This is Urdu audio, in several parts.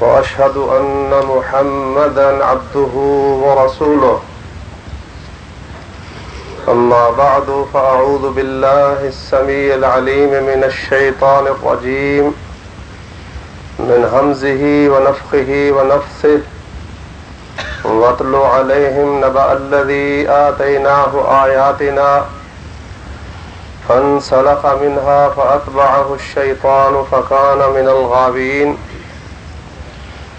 وأشهد أن محمدا عبده ورسوله. أما بعد، فأعوذ بالله السميع العليم من الشيطان الرجيم، من همزه ونفخه ونفسه واتل عليهم نبأ الذي آتيناه آياتنا، فانسلخ منها فأتبعه الشيطان فكان من الغابين.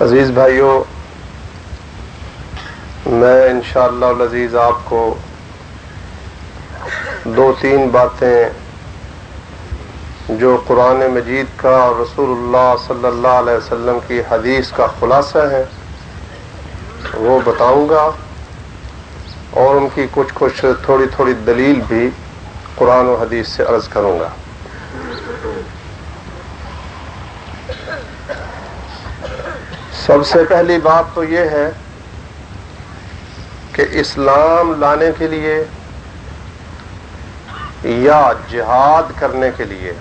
عزیز بھائیوں میں انشاءاللہ العزیز آپ کو دو تین باتیں جو قرآن مجید کا اور رسول اللہ صلی اللہ علیہ وسلم کی حدیث کا خلاصہ ہے، وہ بتاؤں گا۔ اور ان کی کچھ کچھ تھوڑی تھوڑی دلیل بھی قرآن و حدیث سے عرض کروں گا۔ سب سے پہلی بات تو یہ ہے کہ اسلام لانے کے لیے یا جہاد کرنے کے لیے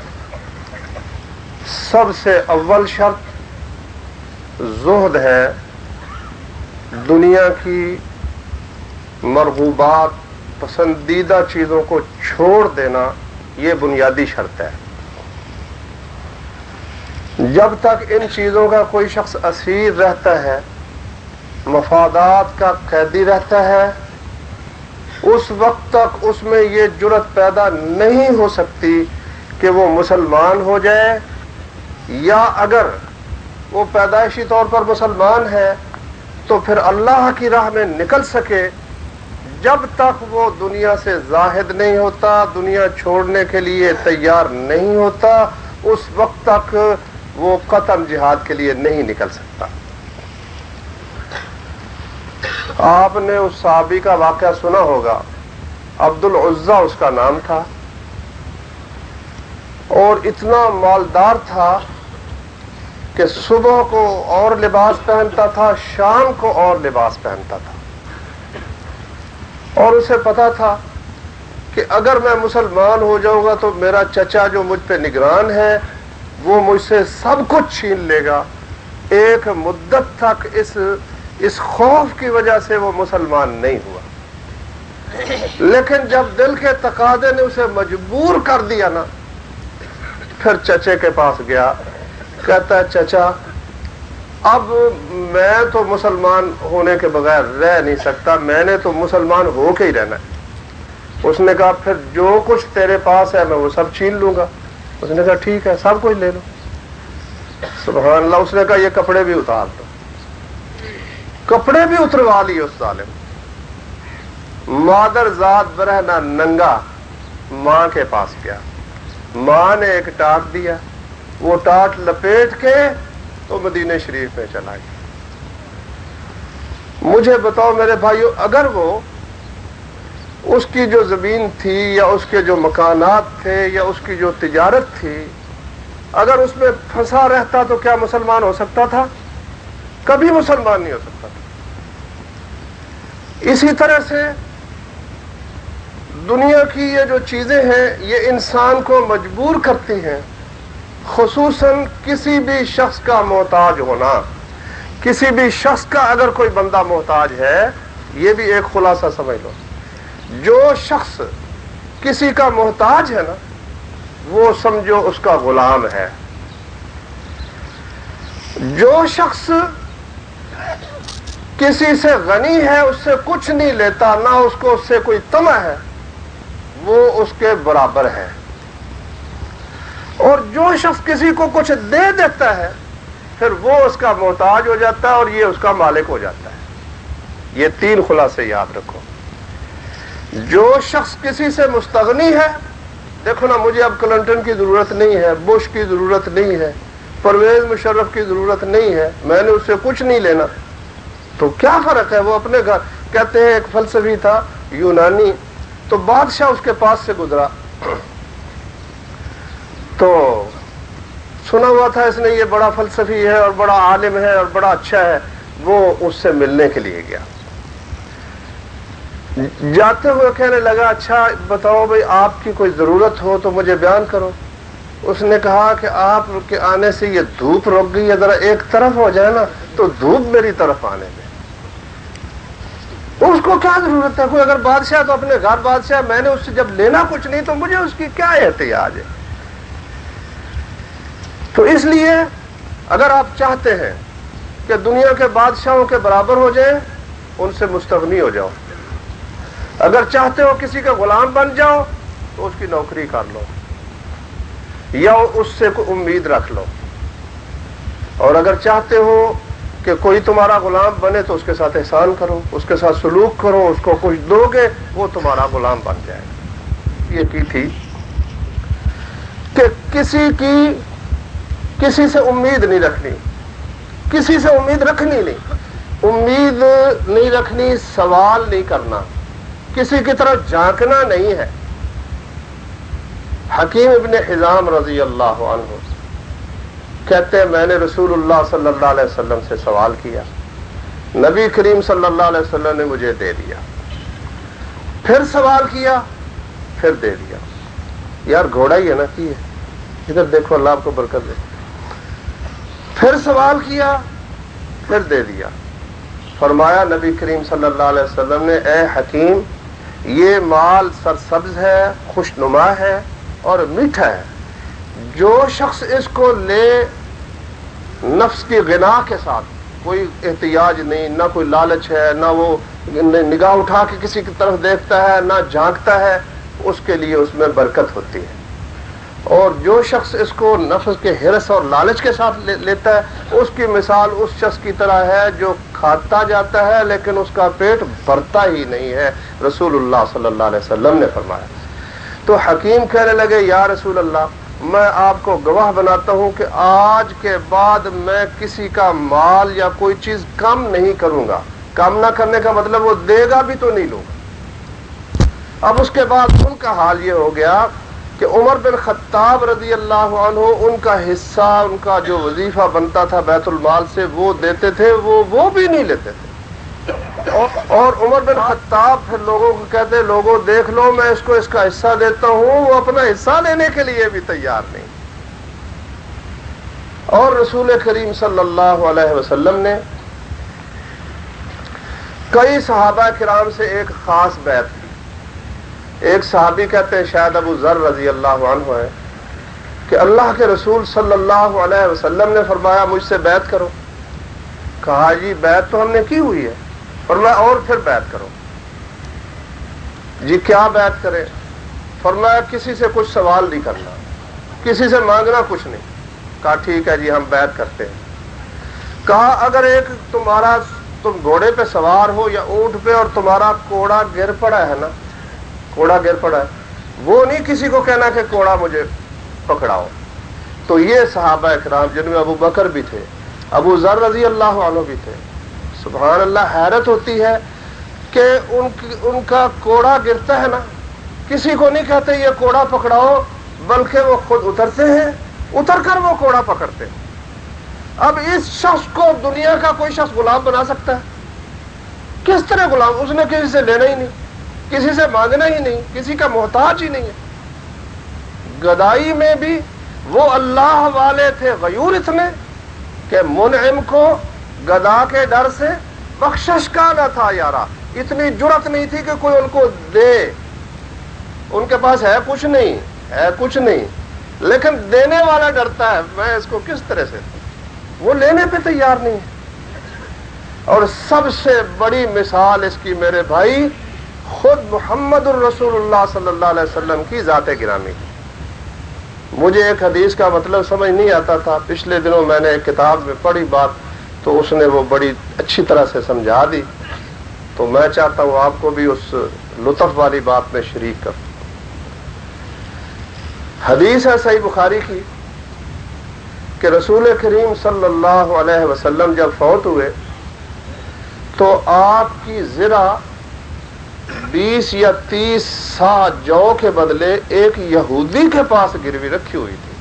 سب سے اول شرط زہد ہے دنیا کی مرغوبات، پسندیدہ چیزوں کو چھوڑ دینا، یہ بنیادی شرط ہے۔ جب تک ان چیزوں کا کوئی شخص اسیر رہتا ہے، مفادات کا قیدی رہتا ہے، اس وقت تک اس میں یہ جرت پیدا نہیں ہو سکتی کہ وہ مسلمان ہو جائے، یا اگر وہ پیدائشی طور پر مسلمان ہے تو پھر اللہ کی راہ میں نکل سکے۔ جب تک وہ دنیا سے زاہد نہیں ہوتا، دنیا چھوڑنے کے لیے تیار نہیں ہوتا، اس وقت تک وہ قتل جہاد کے لیے نہیں نکل سکتا۔ آپ نے اس صحابی کا واقعہ سنا ہوگا۔ عبد العزا اس کا نام تھا۔ اور اتنا مالدار تھا کہ صبح کو اور لباس پہنتا تھا، شام کو اور لباس پہنتا تھا۔ اور اسے پتا تھا کہ اگر میں مسلمان ہو جاؤں گا تو میرا چچا جو مجھ پہ نگران ہے وہ مجھ سے سب کچھ چھین لے گا۔ ایک مدت تک اس اس خوف کی وجہ سے وہ مسلمان نہیں ہوا۔ لیکن جب دل کے تقاضے نے اسے مجبور کر دیا نا، پھر چچے کے پاس گیا۔ کہتا ہے، چچا، اب میں تو مسلمان ہونے کے بغیر رہ نہیں سکتا، میں نے تو مسلمان ہو کے ہی رہنا ہے۔ اس نے کہا، پھر جو کچھ تیرے پاس ہے، میں وہ سب چھین لوں گا۔ اس نے کہا، ٹھیک ہے، سب کچھ لے لو. سبحان اللہ، اس نے کہا، یہ کپڑے بھی اتار دو. کپڑے بھی اتروا لیے اس ظالم مادر ذات برہنا ننگا ماں کے پاس گیا۔ ماں نے ایک ٹاٹ دیا۔ وہ ٹاٹ لپیٹ کے تو مدینہ شریف میں چلا گیا۔ مجھے بتاؤ میرے بھائیو، اگر وہ اس کی جو زمین تھی یا اس کے جو مکانات تھے یا اس کی جو تجارت تھی، اگر اس میں پھنسا رہتا تو کیا مسلمان ہو سکتا تھا؟ کبھی مسلمان نہیں ہو سکتا تھا۔ اسی طرح سے دنیا کی یہ جو چیزیں ہیں، یہ انسان کو مجبور کرتی ہیں، خصوصاً کسی بھی شخص کا محتاج ہونا۔ کسی بھی شخص کا اگر کوئی بندہ محتاج ہے، یہ بھی ایک خلاصہ سمجھ لو۔ جو شخص کسی کا محتاج ہے نا، وہ سمجھو اس کا غلام ہے۔ جو شخص کسی سے غنی ہے، اس سے کچھ نہیں لیتا، نہ اس کو اس سے کوئی تمہ ہے، وہ اس کے برابر ہے۔ اور جو شخص کسی کو کچھ دے دیتا ہے، پھر وہ اس کا محتاج ہو جاتا ہے اور یہ اس کا مالک ہو جاتا ہے۔ یہ تین خلاصے یاد رکھو۔ جو شخص کسی سے مستغنی ہے، دیکھو نا، مجھے اب کلنٹن کی ضرورت نہیں ہے، بش کی ضرورت نہیں ہے، پرویز مشرف کی ضرورت نہیں ہے، میں نے اس سے کچھ نہیں لینا۔ تو کیا فرق ہے؟ وہ اپنے گھر، کہتے ہیں، ایک فلسفی تھا، یونانی۔ تو بادشاہ اس کے پاس سے گزرا۔ تو سنا ہوا تھا اس نے، یہ بڑا فلسفی ہے اور بڑا عالم ہے اور بڑا اچھا ہے، وہ اس سے ملنے کے لیے گیا۔ جاتے ہوئے کہنے لگا اچھا بتاؤ بھائی، آپ کی کوئی ضرورت ہو تو مجھے بیان کرو۔ اس نے کہا کہ آپ کے آنے سے یہ دھوپ رک گئی ذرا ایک طرف ہو جائے نا تو دھوپ میری طرف آنے میں اس کو کیا ضرورت ہے؟ کوئی اگر بادشاہ تو اپنے گھر بادشاہ، میں نے اس سے جب لینا کچھ نہیں تو مجھے اس کی کیا احتیاط ہے؟ تو اس لیے اگر آپ چاہتے ہیں کہ دنیا کے بادشاہوں کے برابر ہو جائیں، ان سے مستغنی ہو جاؤ۔ اگر چاہتے ہو کسی کا غلام بن جاؤ، تو اس کی نوکری کر لو، یا اس سے کوئی امید رکھ لو۔ اور اگر چاہتے ہو کہ کوئی تمہارا غلام بنے، تو اس کے ساتھ احسان کرو، اس کے ساتھ سلوک کرو، اس کو کچھ دو گے وہ تمہارا غلام بن جائے۔ یہ کی تھی کہ کسی کی، کسی سے امید نہیں رکھنی، کسی سے امید رکھنی نہیں۔ امید نہیں رکھنی، سوال نہیں کرنا۔ کسی کی طرف جھانکنا نہیں ہے۔ حکیم ابن حزام رضی اللہ عنہ کہتے ہیں، میں نے رسول اللہ صلی اللہ علیہ وسلم سے سوال کیا۔ نبی کریم صلی اللہ علیہ وسلم نے مجھے دے دیا۔ پھر سوال کیا، پھر دے دیا۔ یار گھوڑا ہی ہے نا، کی ہے؟ ادھر دیکھو، اللہ آپ کو برکت دے۔ پھر سوال کیا، پھر دے دیا۔ فرمایا، نبی کریم صلی اللہ علیہ وسلم نے، اے حکیم یہ مال سرسبز ہے خوش نما ہے اور میٹھا ہے۔ جو شخص اس کو لے نفس کی غنا کے ساتھ، کوئی احتیاج نہیں، نہ کوئی لالچ ہے، نہ وہ نگاہ اٹھا کے کسی کی طرف دیکھتا ہے، نہ جھانکتا ہے، اس کے لیے اس میں برکت ہوتی ہے۔ اور جو شخص اس کو نفس کے حرس اور لالچ کے ساتھ لیتا ہے، اس کی مثال اس شخص کی طرح ہے جو کھاتا جاتا ہے، لیکن اس کا پیٹ بھرتا ہی نہیں ہے۔ رسول اللہ صلی اللہ علیہ وسلم نے فرمایا۔ تو حکیم کہنے لگے، یا رسول اللہ، میں آپ کو گواہ بناتا ہوں کہ آج کے بعد میں کسی کا مال یا کوئی چیز کم نہیں کروں گا۔ کم نہ کرنے کا مطلب وہ دے گا بھی تو نہیں لوں گا۔ اب اس کے بعد ان کا حال یہ ہو گیا کہ عمر بن خطاب رضی اللہ عنہ ان کا حصہ، ان کا جو وظیفہ بنتا تھا بیت المال سے، وہ دیتے تھے، وہ وہ بھی نہیں لیتے تھے۔ اور عمر بن خطاب پھر لوگوں کو کہتے لوگوں دیکھ لو، میں اس کو اس کا حصہ دیتا ہوں، وہ اپنا حصہ لینے کے لیے بھی تیار نہیں۔ اور رسول کریم صلی اللہ علیہ وسلم نے کئی صحابہ کرام سے ایک خاص بیت کی ایک صحابی کہتے ہیں، شاید ابو ذر رضی اللہ عنہ ہے، کہ اللہ کے رسول صلی اللہ علیہ وسلم نے فرمایا، مجھ سے بیت کرو۔ کہا جی بیت تو ہم نے کی ہوئی ہے۔ فرمایا، اور پھر بیعت کرو۔ جی کیا بیعت کرے؟ فرمایا، کسی سے کچھ سوال نہیں کرنا، کسی سے مانگنا کچھ نہیں۔ کہا، ٹھیک ہے جی ہم بیعت کرتے ہیں۔ کہا، اگر ایک تمہارا، تم گھوڑے پہ سوار ہو یا اونٹ پہ اور تمہارا کوڑا گر پڑا ہے نا کوڑا گر پڑا ہے۔ وہ نہیں کسی کو کہنا کہ کوڑا مجھے پکڑاؤ۔ تو یہ صحابہ اکرام جن میں ابو بکر بھی تھے، ابو ذر رضی اللہ عنہ بھی تھے۔ سبحان اللہ، حیرت ہوتی ہے کہ ان ان کا کوڑا گرتا ہے نا۔ کسی کو نہیں کہتے یہ کوڑا پکڑاؤ، بلکہ وہ خود اترتے ہیں، اتر کر وہ کوڑا پکڑتے ہیں۔ اب اس شخص کو دنیا کا کوئی شخص غلام بنا سکتا ہے؟ کس طرح غلام؟ اس نے کسی سے لینا ہی نہیں۔ کسی سے مانگنا ہی نہیں، کسی کا محتاج ہی نہیں ہے۔ گدائی میں بھی وہ اللہ والے تھے غیور اتنے کہ منعم کو گدا کے ڈر سے بخشش کا نہ تھا یارا۔ اتنی جرت نہیں تھی کہ کوئی ان کو دے۔ ان کے پاس ہے کچھ نہیں، ہے کچھ نہیں۔ لیکن دینے والا ڈرتا ہے، میں اس کو کس طرح سے؟ وہ لینے پہ تیار نہیں۔ اور سب سے بڑی مثال اس کی میرے بھائی خود محمد الرسول اللہ صلی اللہ علیہ وسلم کی ذات گرامی مجھے ایک حدیث کا مطلب سمجھ نہیں آتا تھا۔ پچھلے دنوں میں نے ایک کتاب میں پڑھی بات، تو اس نے وہ بڑی اچھی طرح سے سمجھا دی۔ تو میں چاہتا ہوں آپ کو بھی اس لطف والی بات میں شریک کر حدیث ہے صحیح بخاری کی کہ رسول کریم صلی اللہ علیہ وسلم جب فوت ہوئے، تو آپ کی ذرا بیس یا تیس سا جو کے بدلے ایک یہودی کے پاس گروی رکھی ہوئی تھی۔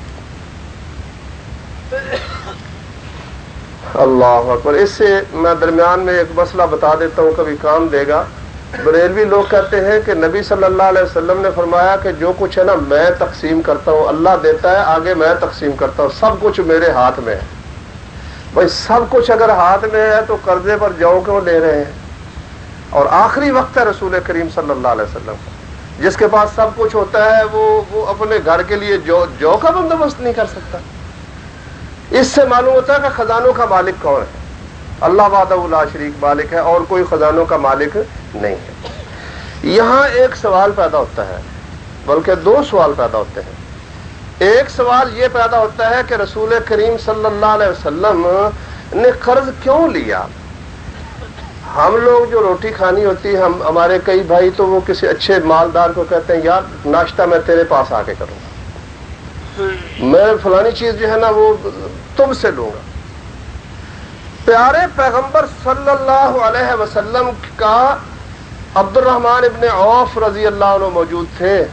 اللہ اکبر۔ اس سے میں درمیان میں ایک مسئلہ بتا دیتا ہوں، کبھی کام دے گا۔ بریلوی لوگ کہتے ہیں کہ نبی صلی اللہ علیہ وسلم نے فرمایا کہ جو کچھ ہے نا، میں تقسیم کرتا ہوں۔ اللہ دیتا ہے، آگے میں تقسیم کرتا ہوں۔ سب کچھ میرے ہاتھ میں ہے۔ بھائی، سب کچھ اگر ہاتھ میں ہے تو قرضے پر جو کیوں لے رہے ہیں؟ اور آخری وقت ہے رسول کریم صلی اللہ علیہ وسلم جس کے پاس سب کچھ ہوتا ہے، وہ وہ اپنے گھر کے لیے جو جو کا بندوبست نہیں کر سکتا۔ اس سے معلوم ہوتا ہے کہ خزانوں کا مالک کون ہے۔ اللہ واد اللہ شریک مالک ہے اور کوئی خزانوں کا مالک نہیں ہے۔ یہاں ایک سوال پیدا ہوتا ہے، بلکہ دو سوال پیدا ہوتے ہیں۔ ایک سوال یہ پیدا ہوتا ہے کہ رسول کریم صلی اللہ علیہ وسلم نے قرض کیوں لیا؟ ہم لوگ جو روٹی کھانی ہوتی ہے، ہم ہمارے کئی بھائی تو وہ کسی اچھے مالدار کو کہتے ہیں، یار، ناشتہ میں تیرے پاس آ کے کروں گا۔ میں فلانی چیز جو ہے نا، وہ تم سے لوں گا۔ پیارے پیغمبر صلی اللہ علیہ وسلم کا عبد الرحمان ابن عوف رضی اللہ عنہ موجود تھے۔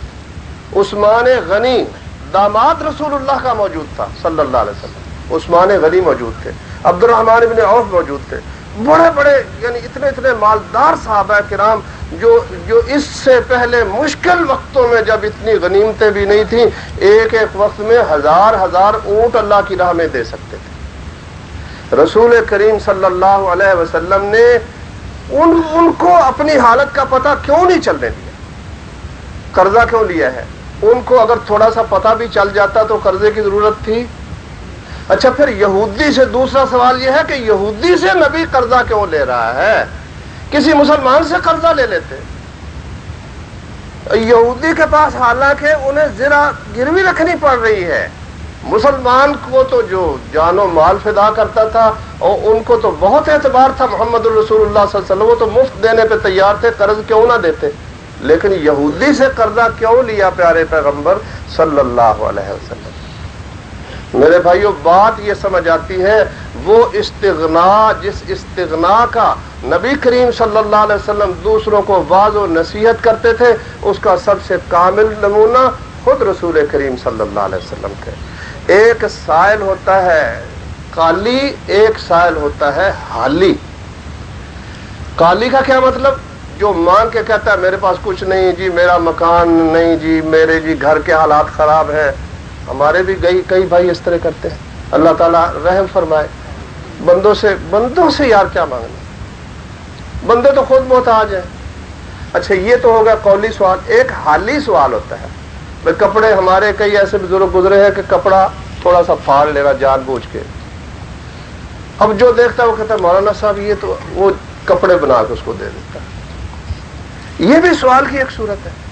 عثمان غنی، داماد رسول اللہ کا موجود تھا صلی اللہ علیہ وسلم۔ عثمان غنی موجود تھے۔ عبد الرحمان ابن عوف موجود تھے۔ بڑے بڑے یعنی اتنے اتنے مالدار صحابہ کرام جو جو اس سے پہلے مشکل وقتوں میں جب اتنی غنیمتیں بھی نہیں تھیں، ایک ایک وقت میں ہزار ہزار اونٹ اللہ کی راہ میں دے سکتے تھے۔ رسول کریم صلی اللہ علیہ وسلم نے ان ان کو اپنی حالت کا پتہ کیوں نہیں چلنے دیا؟ قرضہ کیوں لیا ہے؟ ان کو اگر تھوڑا سا پتہ بھی چل جاتا تو قرضے کی ضرورت تھی۔ اچھا پھر یہودی سے دوسرا سوال یہ ہے کہ یہودی سے نبی قرضہ کیوں لے رہا ہے؟ کسی مسلمان سے قرضہ لے لیتے؟ یہودی کے پاس حالانکہ انہیں ذرا گروی رکھنی پڑ رہی ہے۔ مسلمان کو تو جو جان و مال فدا کرتا تھا اور ان کو تو بہت اعتبار تھا محمد الرسول اللہ صلی اللہ علیہ وسلم، وہ تو مفت دینے پہ تیار تھے، قرض کیوں نہ دیتے؟ لیکن یہودی سے قرضہ کیوں لیا پیارے پیغمبر صلی اللہ علیہ وسلم؟ میرے بھائیوں بات یہ سمجھ آتی ہے، وہ استغنا، جس استغنا کا نبی کریم صلی اللہ علیہ وسلم دوسروں کو واض و نصیحت کرتے تھے، اس کا سب سے کامل نمونہ خود رسول کریم صلی اللہ علیہ وسلم تھے ایک سائل ہوتا ہے کالی، ایک سائل ہوتا ہے حالی۔ کالی کا کیا مطلب؟ جو مانگ کے کہتا ہے، میرے پاس کچھ نہیں جی میرا مکان نہیں جی میرے جی گھر کے حالات خراب ہیں۔ ہمارے بھی گئی، کئی بھائی اس طرح کرتے ہیں۔ اللہ تعالیٰ رحم فرمائے۔ بندوں سے بندوں سے یار کیا مانگنا؟ بندے تو خود محتاج ہیں۔ اچھا یہ تو ہوگا قولی سوال۔ ایک حالی سوال ہوتا ہے۔ بھائی، کپڑے ہمارے کئی ایسے بزرگ گزرے ہیں کہ کپڑا تھوڑا سا پھاڑ لے رہا جان بوجھ کے۔ اب جو دیکھتا ہے، وہ کہتا ہے، مولانا صاحب، یہ تو وہ کپڑے بنا کے اس کو دے دیتا ہے۔ یہ بھی سوال کی ایک صورت ہے۔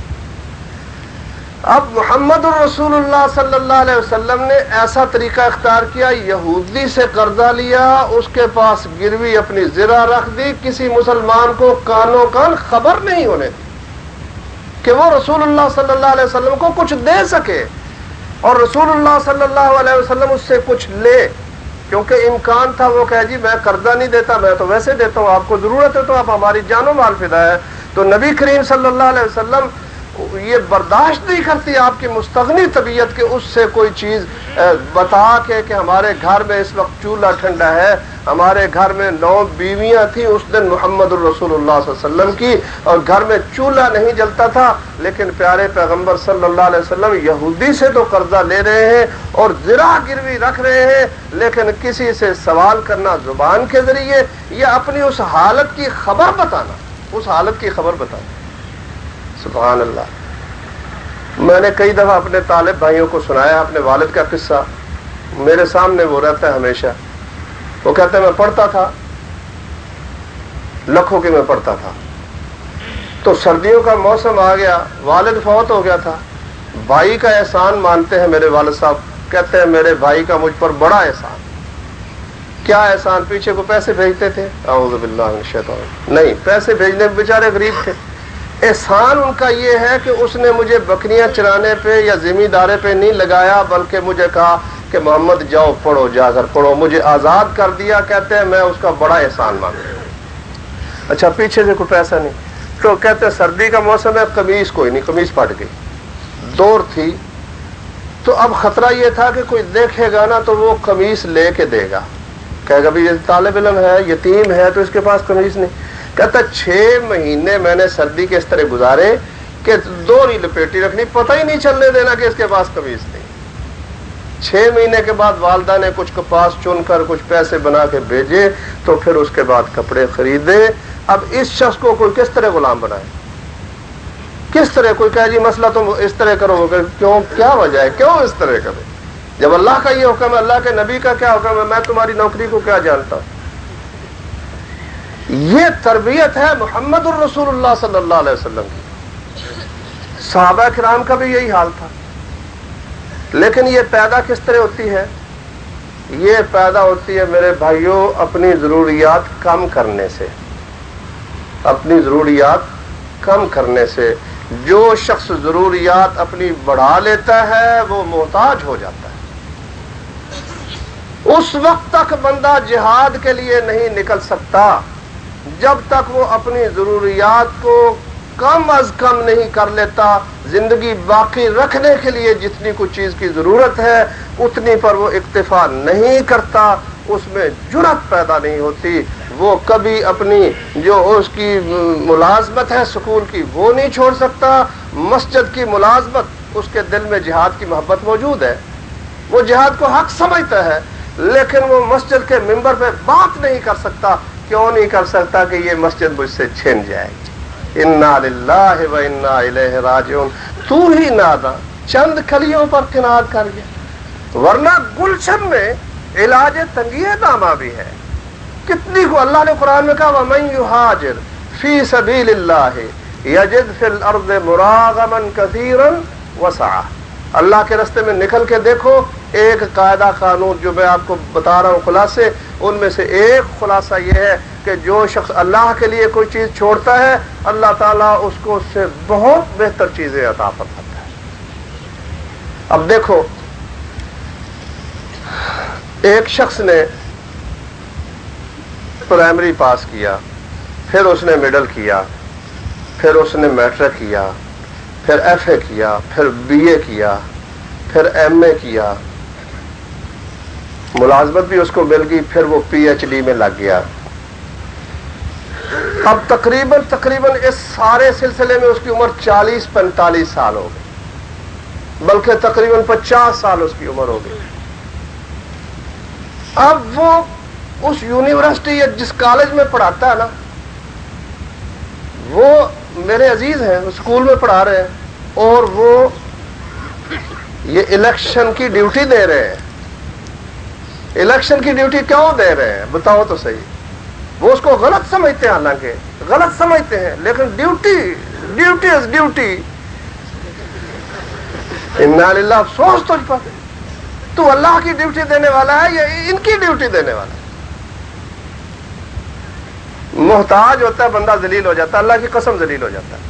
اب محمد الرسول اللہ صلی اللہ علیہ وسلم نے ایسا طریقہ اختیار کیا، یہودی سے قرضہ لیا، اس کے پاس گروی اپنی زرا رکھ دی، کسی مسلمان کو کانوں کان خبر نہیں ہونے دی کہ وہ رسول اللہ صلی اللہ علیہ وسلم کو کچھ دے سکے اور رسول اللہ صلی اللہ علیہ وسلم اس سے کچھ لے۔ کیونکہ امکان تھا، وہ کہ جی میں قرضہ نہیں دیتا، میں تو ویسے دیتا ہوں، آپ کو ضرورت ہے تو آپ ہماری جان و مال فدا ہے۔ تو نبی کریم صلی اللہ علیہ وسلم یہ برداشت نہیں کرتی آپ کی مستغنی طبیعت کے اس سے کوئی چیز بتا کے کہ ہمارے گھر میں اس وقت چولہا ٹھنڈا ہے، ہمارے گھر میں نو بیویاں تھیں اس دن محمد الرسول اللہ صلی اللہ علیہ وسلم کی، اور گھر میں چولہا نہیں جلتا تھا، لیکن پیارے پیغمبر صلی اللہ علیہ وسلم یہودی سے تو قرضہ لے رہے ہیں اور زرا گروی رکھ رہے ہیں، لیکن کسی سے سوال کرنا زبان کے ذریعے یا اپنی اس حالت کی خبر بتانا، اس حالت کی خبر بتانا۔ سبحان اللہ۔ میں نے کئی دفعہ اپنے طالب بھائیوں کو سنایا، اپنے والد کا قصہ۔ میرے سامنے وہ رہتا ہے ہمیشہ۔ وہ کہتے ہیں، میں پڑھتا تھا۔ لکھوں کے میں پڑھتا تھا۔ تو سردیوں کا موسم آ گیا، والد فوت ہو گیا تھا۔ بھائی کا احسان مانتے ہیں میرے والد صاحب۔ کہتے ہیں، میرے بھائی کا مجھ پر بڑا احسان۔ کیا احسان؟ پیچھے کو پیسے بھیجتے تھے۔ اعوذ باللہ من الشیطان۔ نہیں، پیسے بھیجنے بیچارے غریب تھے۔ احسان ان کا یہ ہے کہ اس نے مجھے بکریاں چرانے پہ یا زمیندارے پہ نہیں لگایا، بلکہ مجھے کہا کہ محمد جاؤ پڑھو جا کر پڑھو۔ مجھے آزاد کر دیا، کہتے ہیں میں اس کا بڑا احسان مانگتا ہوں۔ اچھا پیچھے سے کوئی پیسہ نہیں۔ تو کہتے ہیں سردی کا موسم ہے قمیض کوئی نہیں قمیض پھٹ گئی۔ دور تھی۔ تو اب خطرہ یہ تھا کہ کوئی دیکھے گا نا تو وہ قمیص لے کے دے گا۔ کہے گا یہ طالب علم ہے، یتیم ہے، تو اس کے پاس قمیص نہیں۔ کہتا چھ مہینے میں نے سردی کے اس طرح گزارے کہ دو ہی لپیٹی رکھنی، پتہ ہی نہیں چلنے دینا کہ اس کے پاس قمیص نہیں۔ چھ مہینے کے بعد والدہ نے کچھ کپاس چن کر، کچھ پیسے بنا کے بھیجے، تو پھر اس کے بعد کپڑے خریدے۔ اب اس شخص کو کوئی کس طرح غلام بنائے؟ کس طرح کوئی کہہ جی مسئلہ تم اس طرح کرو، کیوں؟ کیا وجہ ہے؟ کیوں اس طرح کرو جب اللہ کا یہ حکم ہے، اللہ کے نبی کا کیا حکم ہے؟ میں تمہاری نوکری کو کیا جانتا ہوں؟ یہ تربیت ہے محمد الرسول اللہ صلی اللہ علیہ وسلم کی۔ صحابہ کرام کا بھی یہی حال تھا۔ لیکن یہ پیدا کس طرح ہوتی ہے؟ یہ پیدا ہوتی ہے میرے بھائیوں اپنی ضروریات کم کرنے سے۔ اپنی ضروریات کم کرنے سے۔ جو شخص ضروریات اپنی بڑھا لیتا ہے وہ محتاج ہو جاتا ہے۔ اس وقت تک بندہ جہاد کے لیے نہیں نکل سکتا۔ جب تک وہ اپنی ضروریات کو کم از کم نہیں کر لیتا، زندگی باقی رکھنے کے لیے جتنی کچھ چیز کی ضرورت ہے، اتنی پر وہ اکتفا نہیں کرتا، اس میں جرت پیدا نہیں ہوتی۔ وہ کبھی اپنی جو اس کی ملازمت ہے سکول کی وہ نہیں چھوڑ سکتا۔ مسجد کی ملازمت اس کے دل میں جہاد کی محبت موجود ہے۔ وہ جہاد کو حق سمجھتا ہے، لیکن وہ مسجد کے ممبر پہ بات نہیں کر سکتا۔ کیوں نہیں کر سکتا کہ یہ مسجد مجھ سے چھن جائے؟ گی انا للہ و انا الیہ راجعون۔ تو ہی نادا چند کلیوں پر کنار کر گیا۔ ورنہ گلشن میں علاج تنگی داما بھی ہے۔ کتنی کو اللہ نے قرآن میں کہا، وَمَن يُحَاجِرْ فِي سَبِيلِ اللَّهِ يَجِدْ فِي الْأَرْضِ مُرَاغَمًا كَثِيرًا وَسَعَ اللہ کے رستے میں نکل کے دیکھو ایک قاعدہ قانون جو میں آپ کو بتا رہا ہوں خلاصے، ان میں سے ایک خلاصہ یہ ہے کہ جو شخص اللہ کے لیے کوئی چیز چھوڑتا ہے، اللہ تعالیٰ اس کو اس سے بہت بہتر چیزیں عطا فرماتا ہے۔ اب دیکھو، ایک شخص نے پرائمری پاس کیا، پھر اس نے مڈل کیا، پھر اس نے میٹرک کیا، پھر ایف اے کیا، پھر بی اے کیا، پھر ایم اے کیا ملازمت بھی اس کو مل گئی، پھر وہ پی ایچ ڈی میں لگ گیا۔ اب تقریباً تقریباً اس سارے سلسلے میں اس کی عمر چالیس، پینتالیس سال ہو گئی بلکہ تقریباً پچاس سال اس کی عمر ہو گئی۔ اب وہ اس یونیورسٹی یا جس کالج میں پڑھاتا ہے نا، وہ میرے عزیز ہیں، اسکول میں پڑھا رہے ہیں اور وہ یہ الیکشن کی ڈیوٹی دے رہے ہیں۔ الیکشن کی ڈیوٹی کیوں دے رہے ہیں؟ بتاؤ تو صحیح۔ وہ اس کو غلط سمجھتے ہیں حالانکہ۔ غلط سمجھتے ہیں، لیکن ڈیوٹی ڈیوٹی از ڈیوٹی۔ افسوس تجھ پر۔ تو اللہ کی ڈیوٹی دینے والا ہے یا ان کی ڈیوٹی دینے والا ہے؟ محتاج ہوتا ہے، بندہ ذلیل ہو جاتا ہے، اللہ کی قسم ذلیل ہو جاتا ہے۔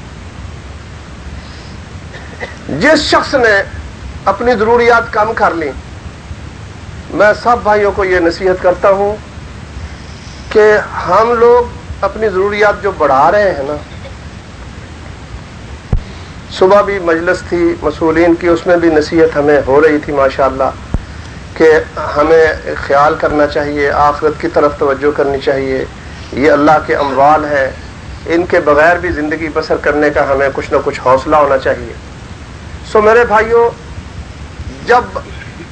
جس شخص نے اپنی ضروریات کم کر لی میں سب بھائیوں کو یہ نصیحت کرتا ہوں کہ ہم لوگ اپنی ضروریات جو بڑھا رہے ہیں نا، صبح بھی مجلس تھی، مسئولین کی، اس میں بھی نصیحت ہمیں ہو رہی تھی ماشاءاللہ کہ ہمیں خیال کرنا چاہیے، آخرت کی طرف توجہ کرنی چاہیے۔ یہ اللہ کے اموال ہے ان کے بغیر بھی زندگی بسر کرنے کا ہمیں کچھ نہ کچھ حوصلہ ہونا چاہیے۔ سو میرے بھائیوں، جب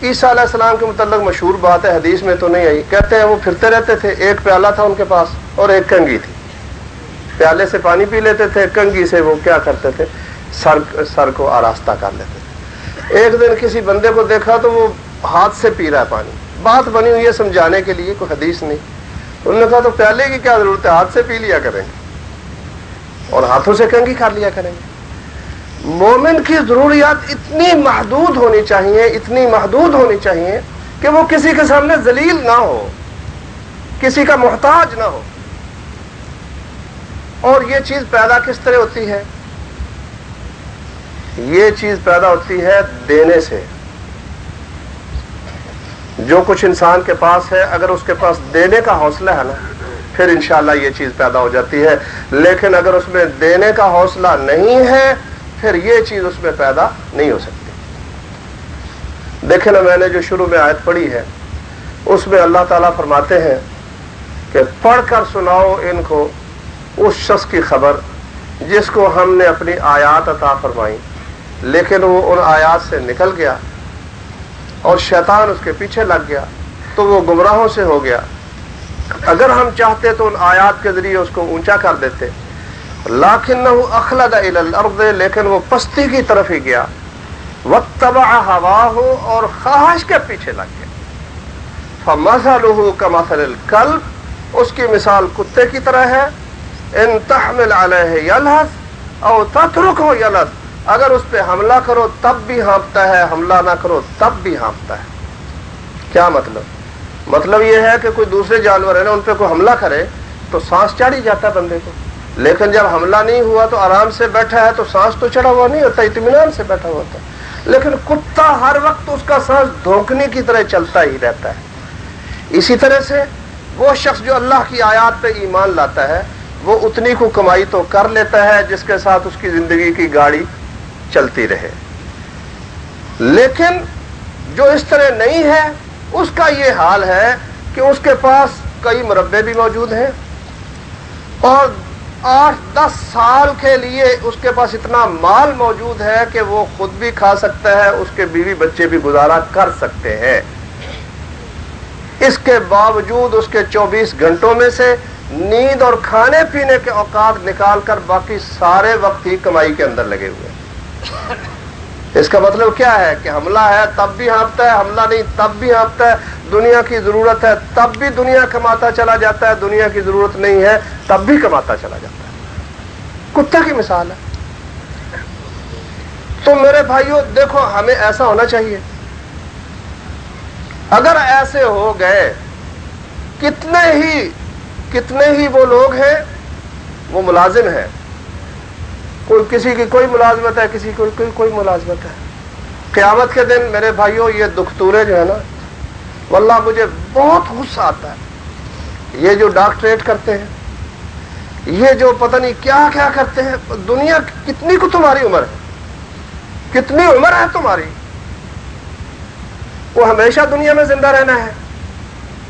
عیسیٰ علیہ السلام کے متعلق مشہور بات ہے، حدیث میں تو نہیں آئی۔ کہتے ہیں وہ پھرتے رہتے تھے، ایک پیالہ تھا ان کے پاس اور ایک کنگھی تھی۔ پیالے سے پانی پی لیتے تھے، کنگھی سے وہ کیا کرتے تھے؟ سر سر کو آراستہ کر لیتے تھے۔ ایک دن کسی بندے کو دیکھا تو وہ ہاتھ سے پی رہا ہے پانی۔ بات بنی ہوئی ہے سمجھانے کے لیے، کوئی حدیث نہیں۔ انہوں نے کہا تو پیالے کی کیا ضرورت ہے؟ ہاتھ سے پی لیا کریں گے۔ اور ہاتھوں سے کنگھی کھا لیا کریں گے۔ مومن کی ضروریات اتنی محدود ہونی چاہیے، اتنی محدود ہونی چاہیے کہ وہ کسی کے سامنے ذلیل نہ ہو، کسی کا محتاج نہ ہو۔ اور یہ چیز پیدا کس طرح ہوتی ہے؟ یہ چیز پیدا ہوتی ہے دینے سے۔ جو کچھ انسان کے پاس ہے، اگر اس کے پاس دینے کا حوصلہ ہے نا، پھر انشاءاللہ یہ چیز پیدا ہو جاتی ہے۔ لیکن اگر اس میں دینے کا حوصلہ نہیں ہے پھر یہ چیز اس میں پیدا نہیں ہو سکتی۔ دیکھیں نا، میں نے جو شروع میں آیت پڑھی ہے، اس میں اللہ تعالیٰ فرماتے ہیں کہ پڑھ کر سناؤ ان کو اس شخص کی خبر جس کو ہم نے اپنی آیات عطا فرمائی، لیکن وہ ان آیات سے نکل گیا اور شیطان اس کے پیچھے لگ گیا، تو وہ گمراہوں سے ہو گیا۔ اگر ہم چاہتے تو ان آیات کے ذریعے اس کو اونچا کر دیتے۔ لاکن نہ اخلد الارض لیکن وہ پستی کی طرف ہی گیا۔ وقت ہوا ہو اور خواہش کے پیچھے لگ گیا۔ فمثلہ کمثل الکلب اس کی مثال کتے کی طرح ہے۔ ان تحمل علیہ یلحس او تترک ہو یلحس اگر اس پہ حملہ کرو تب بھی ہانپتا ہے، حملہ نہ کرو تب بھی ہانپتا ہے۔ کیا مطلب؟ مطلب یہ ہے کہ کوئی دوسرے جانور ہے نا، ان پہ کوئی حملہ کرے تو سانس چڑھ ہی جاتا ہے بندے کو۔ لیکن جب حملہ نہیں ہوا تو آرام سے بیٹھا ہے تو سانس تو چڑھا ہوا نہیں ہوتا، اطمینان سے بیٹھا ہوا ہوتا۔ لیکن کتا ہر وقت اس کا سانس دھوکنے کی طرح چلتا ہی رہتا ہے۔ اسی طرح سے وہ شخص جو اللہ کی آیات پہ ایمان لاتا ہے، وہ اتنی کو کمائی تو کر لیتا ہے جس کے ساتھ اس کی زندگی کی گاڑی چلتی رہے۔ لیکن جو اس طرح نہیں ہے، اس کا یہ حال ہے کہ اس کے پاس کئی مربے بھی موجود ہیں۔ اور آٹھ دس سال کے لیے اس کے پاس اتنا مال موجود ہے کہ وہ خود بھی کھا سکتا ہے، اس کے بیوی بچے بھی گزارا کر سکتے ہیں۔ اس کے باوجود اس کے چوبیس گھنٹوں میں سے نیند اور کھانے پینے کے اوقات نکال کر باقی سارے وقت ہی کمائی کے اندر لگے ہوئے۔ اس کا مطلب کیا ہے کہ حملہ ہے، تب بھی ہانپتا ہے، حملہ نہیں، تب بھی ہانپتا ہے۔ دنیا کی ضرورت ہے، تب بھی دنیا کماتا چلا جاتا ہے۔ دنیا کی ضرورت نہیں ہے، تب بھی کماتا چلا جاتا ہے۔ کتا کی مثال ہے۔ تو میرے بھائیوں دیکھو، ہمیں ایسا ہونا چاہیے۔ اگر ایسے ہو گئے، کتنے ہی کتنے ہی وہ لوگ ہیں، وہ ملازم ہیں۔ کوئی کسی کی کوئی ملازمت ہے، کسی کو کوئی کوئی ملازمت ہے۔ قیامت کے دن میرے بھائیوں یہ دکھتورے جو ہے نا، واللہ مجھے بہت غصہ آتا ہے۔ یہ جو ڈاکٹریٹ کرتے ہیں، یہ جو پتہ نہیں کیا کیا کرتے ہیں، دنیا کتنی کو تمہاری عمر ہے؟ کتنی عمر ہے تمہاری؟ وہ ہمیشہ دنیا میں زندہ رہنا ہے۔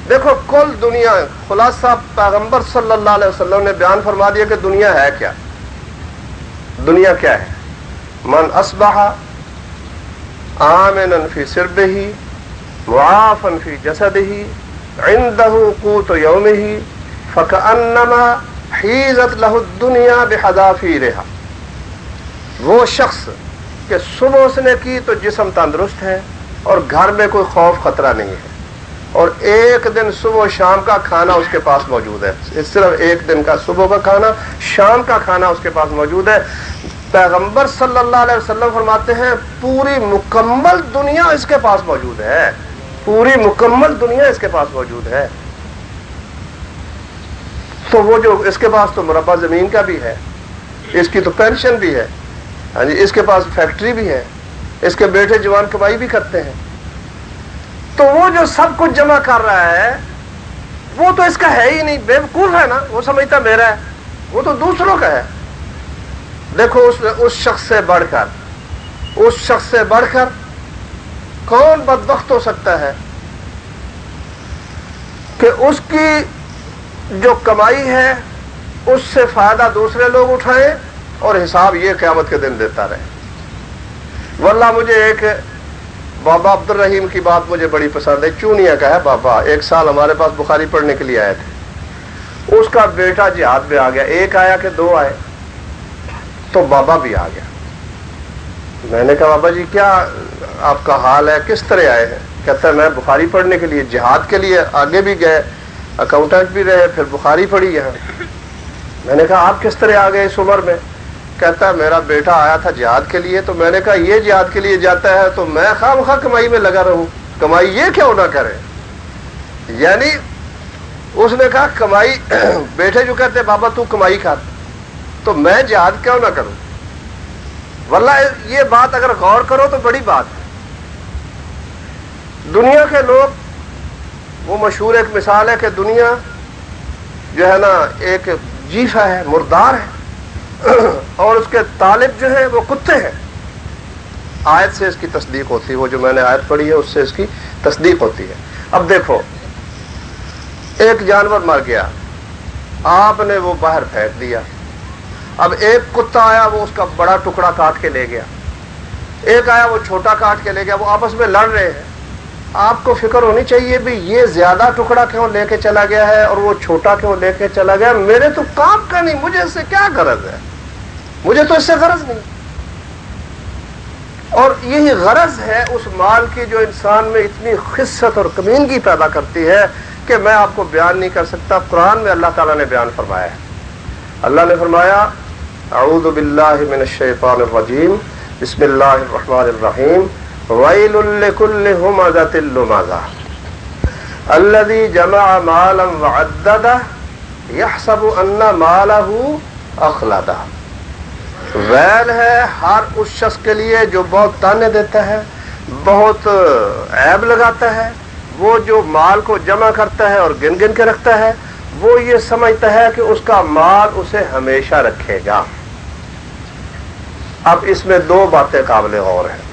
دیکھو، کل دنیا، خلاصہ پیغمبر صلی اللہ علیہ وسلم نے بیان فرما دیا کہ دنیا ہے کیا۔ دنیا کیا ہے؟ من اسبہ آمنا فی سرب ہی معافن فی جسد ہی عندہ قوت یوم ہی فکأنما حیزت لہ الدنیا بحذافی رہا وہ شخص کہ صبح اس نے کی تو جسم تندرست ہے اور گھر میں کوئی خوف خطرہ نہیں ہے۔ اور ایک دن صبح و شام کا کھانا اس کے پاس موجود ہے۔ صرف ایک دن کا صبح کا کھانا، شام کا کھانا اس کے پاس موجود ہے۔ پیغمبر صلی اللہ علیہ وسلم فرماتے ہیں، پوری مکمل دنیا اس کے پاس موجود ہے۔ پوری مکمل دنیا اس کے پاس موجود ہے۔ تو وہ جو اس کے پاس تو مربع زمین کا بھی ہے، اس کی تو پینشن بھی ہے۔ ہاں جی اس کے پاس فیکٹری بھی ہے۔ اس کے بیٹے جوان کمائی بھی کرتے ہیں۔ تو وہ جو سب کچھ جمع کر رہا ہے، وہ تو اس کا ہے ہی نہیں بے وقوف ہے نا، وہ سمجھتا میرا ہے۔ وہ تو دوسروں کا ہے۔ دیکھو، اس اس شخص سے بڑھ کر، اس شخص سے بڑھ کر کون بدبخت ہو سکتا ہے کہ اس کی جو کمائی ہے، اس سے فائدہ دوسرے لوگ اٹھائیں اور حساب یہ قیامت کے دن دیتا رہے۔ واللہ مجھے ایک بابا عبد الرحیم کی بات مجھے بڑی پسند ہے چونیا کا ہے بابا؟ ایک سال ہمارے پاس بخاری پڑھنے کے لیے آئے تھے۔ اس کا بیٹا جہاد میں آ گیا۔ ایک آیا کہ دو آئے۔ تو بابا بھی آ گیا۔ میں نے کہا، بابا جی کیا آپ کا حال ہے؟ کس طرح آئے ہیں؟ کہتا ہے، میں بخاری پڑھنے کے لیے، جہاد کے لیے آگے بھی گئے، اکاؤنٹنٹ بھی رہے، پھر بخاری پڑی یہاں۔ میں نے کہا، آپ کس طرح آ گئے اس عمر میں؟ کہتا ہے، میرا بیٹا آیا تھا جہاد کے لیے، تو میں نے کہا، یہ جہاد کے لیے جاتا ہے تو میں خواہ خواہ کمائی میں لگا رہوں۔ کمائی یہ کیوں نہ کرے؟ یعنی اس نے کہا، کمائی، بیٹے جو کہتے بابا تو کمائی کھا۔ تو میں جہاد کیوں نہ کروں؟ واللہ، یہ بات اگر غور کرو تو بڑی بات ہے۔ دنیا کے لوگ، وہ مشہور ایک مثال ہے کہ دنیا جو ہے نا، ایک جیفا ہے، مردار ہے۔ اور اس کے طالب جو ہے وہ کتے ہیں۔ آیت سے اس کی تصدیق ہوتی ہے، وہ جو میں نے آیت پڑھی ہے، اس سے اس کی تصدیق ہوتی ہے۔ اب دیکھو، ایک جانور مر گیا۔ آپ نے وہ باہر پھینک دیا۔ اب ایک کتا آیا، وہ اس کا بڑا ٹکڑا کاٹ کے لے گیا۔ ایک آیا، وہ چھوٹا کاٹ کے لے گیا۔ وہ آپس میں لڑ رہے ہیں۔ آپ کو فکر ہونی چاہیے بھی یہ زیادہ ٹکڑا کیوں لے کے چلا گیا ہے اور وہ چھوٹا کیوں لے کے چلا گیا میرے تو کام کا نہیں، مجھے اس سے کیا غرض ہے؟ مجھے تو اس سے غرض نہیں۔ اور یہی غرض ہے اس مال کی جو انسان میں اتنی خصت اور کمینگی پیدا کرتی ہے کہ میں آپ کو بیان نہیں کر سکتا۔ قرآن میں اللہ تعالیٰ نے بیان فرمایا ہے۔ اللہ نے فرمایا، اعوذ باللہ من الشیطان الرجیم، بسم اللہ الرحمن الرحیم۔ ویل لکل ہمزت اللمزہ الذي جمع مالا وعدده يحسب ان ماله اخلده ویل ہے ہر اس شخص کے لیے جو بہت تانے دیتا ہے، بہت عیب لگاتا ہے، وہ جو مال کو جمع کرتا ہے اور گن گن کے رکھتا ہے، وہ یہ سمجھتا ہے کہ اس کا مال اسے ہمیشہ رکھے گا۔ اب اس میں دو باتیں قابل غور ہیں۔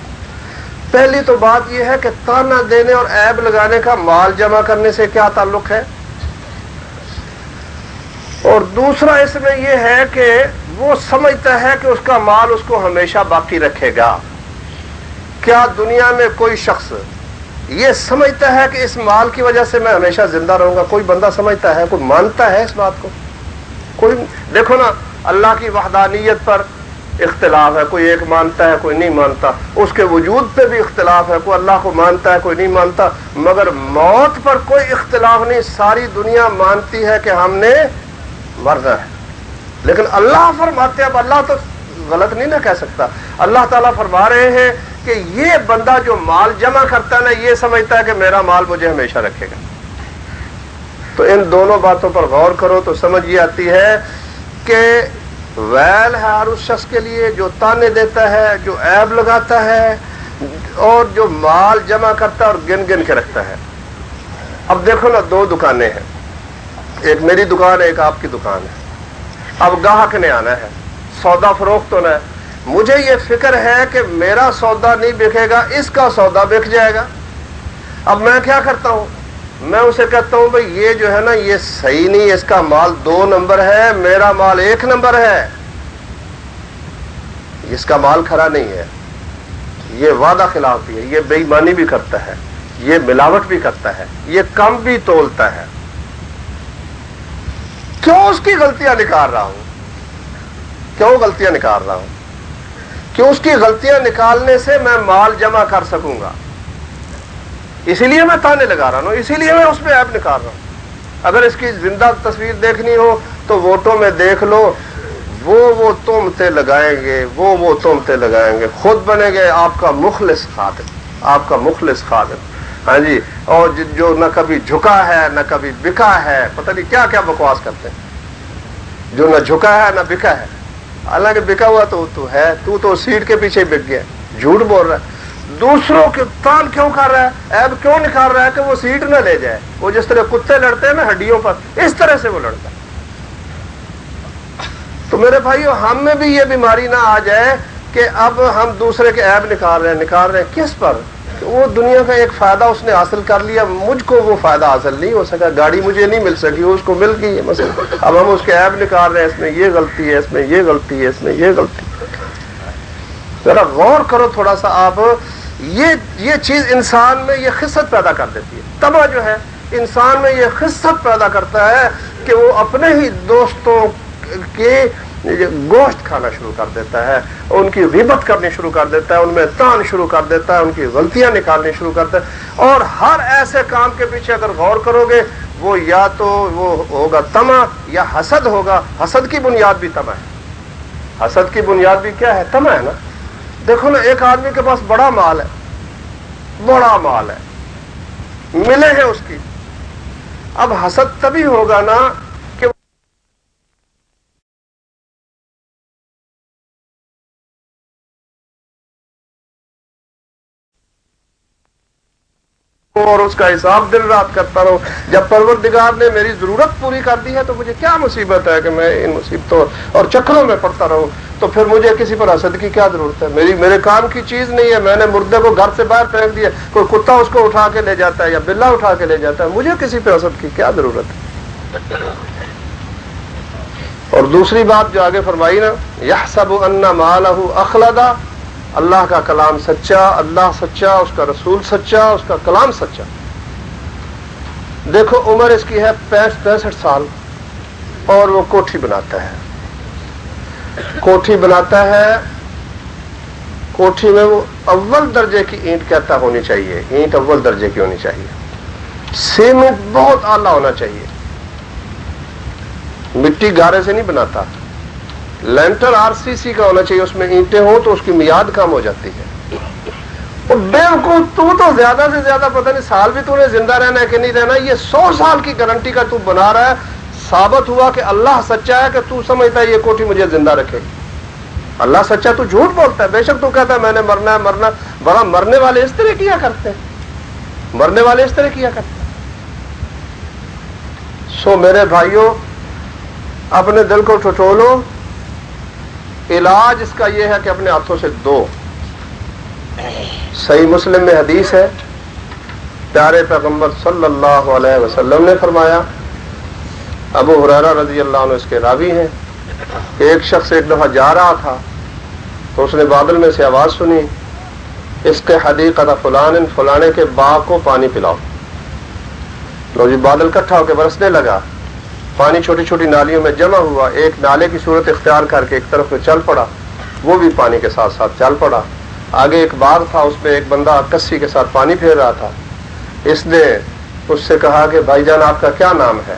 پہلی تو بات یہ ہے کہ تانا دینے اور عیب لگانے کا مال جمع کرنے سے کیا تعلق ہے؟ اور دوسرا اس میں یہ ہے کہ وہ سمجھتا ہے کہ اس کا مال اس کو ہمیشہ باقی رکھے گا۔ کیا دنیا میں کوئی شخص یہ سمجھتا ہے کہ اس مال کی وجہ سے میں ہمیشہ زندہ رہوں گا؟ کوئی بندہ سمجھتا ہے؟ کوئی مانتا ہے اس بات کو؟ کوئی دیکھو نا، اللہ کی وحدانیت پر اختلاف ہے، کوئی ایک مانتا ہے، کوئی نہیں مانتا۔ اس کے وجود پہ بھی اختلاف ہے، کوئی اللہ کو مانتا ہے، کوئی نہیں مانتا۔ مگر موت پر کوئی اختلاف نہیں، ساری دنیا مانتی ہے کہ ہم نے مرنا ہے۔ لیکن اللہ فرماتے ہیں، اب اللہ تو غلط نہیں نہ کہہ سکتا۔ اللہ تعالیٰ فرما رہے ہیں کہ یہ بندہ جو مال جمع کرتا ہے نا، یہ سمجھتا ہے کہ میرا مال مجھے ہمیشہ رکھے گا۔ تو ان دونوں باتوں پر غور کرو تو سمجھ یہ آتی ہے کہ ویل ہے ہر اس شخص کے لیے جو تانے دیتا ہے، جو عیب لگاتا ہے اور جو مال جمع کرتا ہے اور گن گن کے رکھتا ہے۔ اب دیکھو نا، دو دکانیں ہیں۔ ایک میری دکان ہے، ایک آپ کی دکان ہے۔ اب گاہک نے آنا ہے۔ سودا فروخت ہونا ہے۔ مجھے یہ فکر ہے کہ میرا سودا نہیں بکے گا، اس کا سودا بک جائے گا۔ اب میں کیا کرتا ہوں؟ میں اسے کہتا ہوں بھائی، یہ جو ہے نا، یہ صحیح نہیں، اس کا مال دو نمبر ہے، میرا مال ایک نمبر ہے۔ اس کا مال کھڑا نہیں ہے۔ یہ وعدہ خلاف بھی ہے، یہ بےمانی بھی کرتا ہے، یہ ملاوٹ بھی کرتا ہے، یہ کم بھی تولتا ہے۔ کیوں اس کی غلطیاں نکال رہا ہوں؟ کیوں غلطیاں نکال رہا ہوں؟ کہ اس کی غلطیاں نکالنے سے میں مال جمع کر سکوں گا؟ اسی لیے میں تانے لگا رہا ہوں، اسی لیے میں اس پہ ایپ نکال رہا ہوں۔ اگر اس کی زندہ تصویر دیکھنی ہو تو ووٹوں میں دیکھ لو، وہ وہ تومتے لگائیں گے، وہ وہ تومتے لگائیں گے۔ خود بنے گے آپ کا مخلص خادم، آپ کا مخلص خادم۔ ہاں جی اور جو نہ کبھی جھکا ہے، نہ کبھی بکا ہے، پتہ نہیں کیا کیا بکواس کرتے ہیں۔ جو نہ جھکا ہے، نہ بکا ہے۔ حالانکہ بکا ہوا تو تو ہے، تو تو سیٹ کے پیچھے بک گیا۔ جھوٹ بول رہا ہے۔ دوسروں کے تان کیوں کر رہا ہے؟ ایب کیوں نکال رہا ہے کہ وہ سیٹ نہ لے جائے؟ وہ جس طرح کتے لڑتے ہیں نا ہڈیوں پر، اس طرح سے وہ لڑتا ہے۔ تو میرے بھائیو، ہم میں بھی یہ بیماری نہ آ جائے کہ اب ہم دوسرے کے ایب نکال رہے ہیں، نکال رہے ہیں۔ کس پر؟ وہ دنیا کا ایک فائدہ اس نے حاصل کر لیا، مجھ کو وہ فائدہ حاصل نہیں ہو سکا، گاڑی مجھے نہیں مل سکی، اس کو مل گئی ہے اب ہم اس کے ایپ نکال رہے ہیں، اس میں یہ غلطی ہے، اس میں یہ غلطی ہے، اس میں یہ غلطی ذرا غور کرو تھوڑا سا آپ۔ یہ یہ چیز انسان میں یہ خصت پیدا کر دیتی ہے۔ تبا جو ہے، انسان میں یہ خصت پیدا کرتا ہے کہ وہ اپنے ہی دوستوں کے گوشت کھانا شروع کر دیتا ہے، ان کی غیبت کرنی شروع کر دیتا ہے، ان میں تان شروع کر دیتا ہے، ان کی غلطیاں نکالنی شروع کرتا ہے۔ اور ہر ایسے کام کے پیچھے اگر غور کرو گے، وہ یا تو وہ ہوگا تما یا حسد ہوگا۔ حسد کی بنیاد بھی تما ہے۔ حسد کی بنیاد بھی کیا ہے؟ تما ہے نا۔ دیکھو نا، ایک آدمی کے پاس بڑا مال ہے، بڑا مال ہے، ملے ہیں اس کی۔ اب حسد تبھی ہوگا نا اور اس کا حساب دن رات کرتا رہوں۔ جب پروردگار نے میری ضرورت پوری کر دی ہے تو مجھے کیا مصیبت ہے کہ میں ان مصیبتوں اور چکروں میں پڑتا رہوں۔ تو پھر مجھے کسی پر حسد کی کیا ضرورت ہے؟ میری میرے کام کی چیز نہیں ہے۔ میں نے مردے کو گھر سے باہر پھینک دیا کوئی کتا اس کو اٹھا کے لے جاتا ہے یا بلا اٹھا کے لے جاتا ہے۔ مجھے کسی پہ حسد کی کیا ضرورت؟ ہے اور دوسری بات جو آگے فرمائی نا یہ سب ان مال اخلدا اللہ کا کلام سچا، اللہ سچا، اس کا رسول سچا، اس کا کلام سچا۔ دیکھو، عمر اس کی ہے پینسٹھ پینسٹھ سال اور وہ کوٹھی بناتا ہے۔ کوٹھی بناتا ہے، کوٹھی میں وہ اول درجے کی اینٹ کہتا ہونی چاہیے۔ اینٹ اول درجے کی ہونی چاہیے۔ سیمنٹ بہت اعلی ہونا چاہیے۔ مٹی گارے سے نہیں بناتا۔ لینٹر آر سی سی کا ہونا چاہیے، اس میں اینٹیں ہوں تو اس کی میاد کم ہو جاتی ہے۔ تو تو زیادہ سے زیادہ پتہ نہیں سال بھی تو نے زندہ رہنا ہے کہ نہیں رہنا، یہ سو سال کی گارنٹی کا تو بنا رہا ہے۔ ثابت ہوا کہ اللہ سچا ہے کہ تو سمجھتا ہے یہ کوٹھی مجھے زندہ رکھے گی۔ اللہ سچا تو جھوٹ بولتا ہے۔ بے شک تو کہتا ہے میں نے مرنا ہے، مرنا بڑا مرنے والے اس طرح کیا کرتے ہیں؟ مرنے والے اس طرح کیا کرتے ہیں؟ سو میرے بھائیوں، اپنے دل کو ٹھٹولو۔ علاج اس کا یہ ہے کہ اپنے ہاتھوں سے دو۔ صحیح مسلم میں حدیث ہے۔ پیارے پیغمبر صلی اللہ علیہ وسلم نے فرمایا ابو حرارہ رضی اللہ عنہ اس کے راوی ہیں کہ ایک شخص ایک دفعہ جا رہا تھا تو اس نے بادل میں سے آواز سنی، اس کے حدیقت فلان، فلانے کے باغ کو پانی پلاؤ۔ لو جی بادل کٹھا ہو کے برسنے لگا، پانی چھوٹی چھوٹی نالیوں میں جمع ہوا، ایک نالے کی صورت اختیار کر کے ایک طرف میں چل پڑا، وہ بھی پانی کے ساتھ ساتھ چل پڑا۔ آگے ایک باغ تھا، اس میں ایک بندہ کسی کے ساتھ پانی پھیر رہا تھا۔ اس نے اس سے کہا کہ، بھائی جان، آپ کا کیا نام ہے؟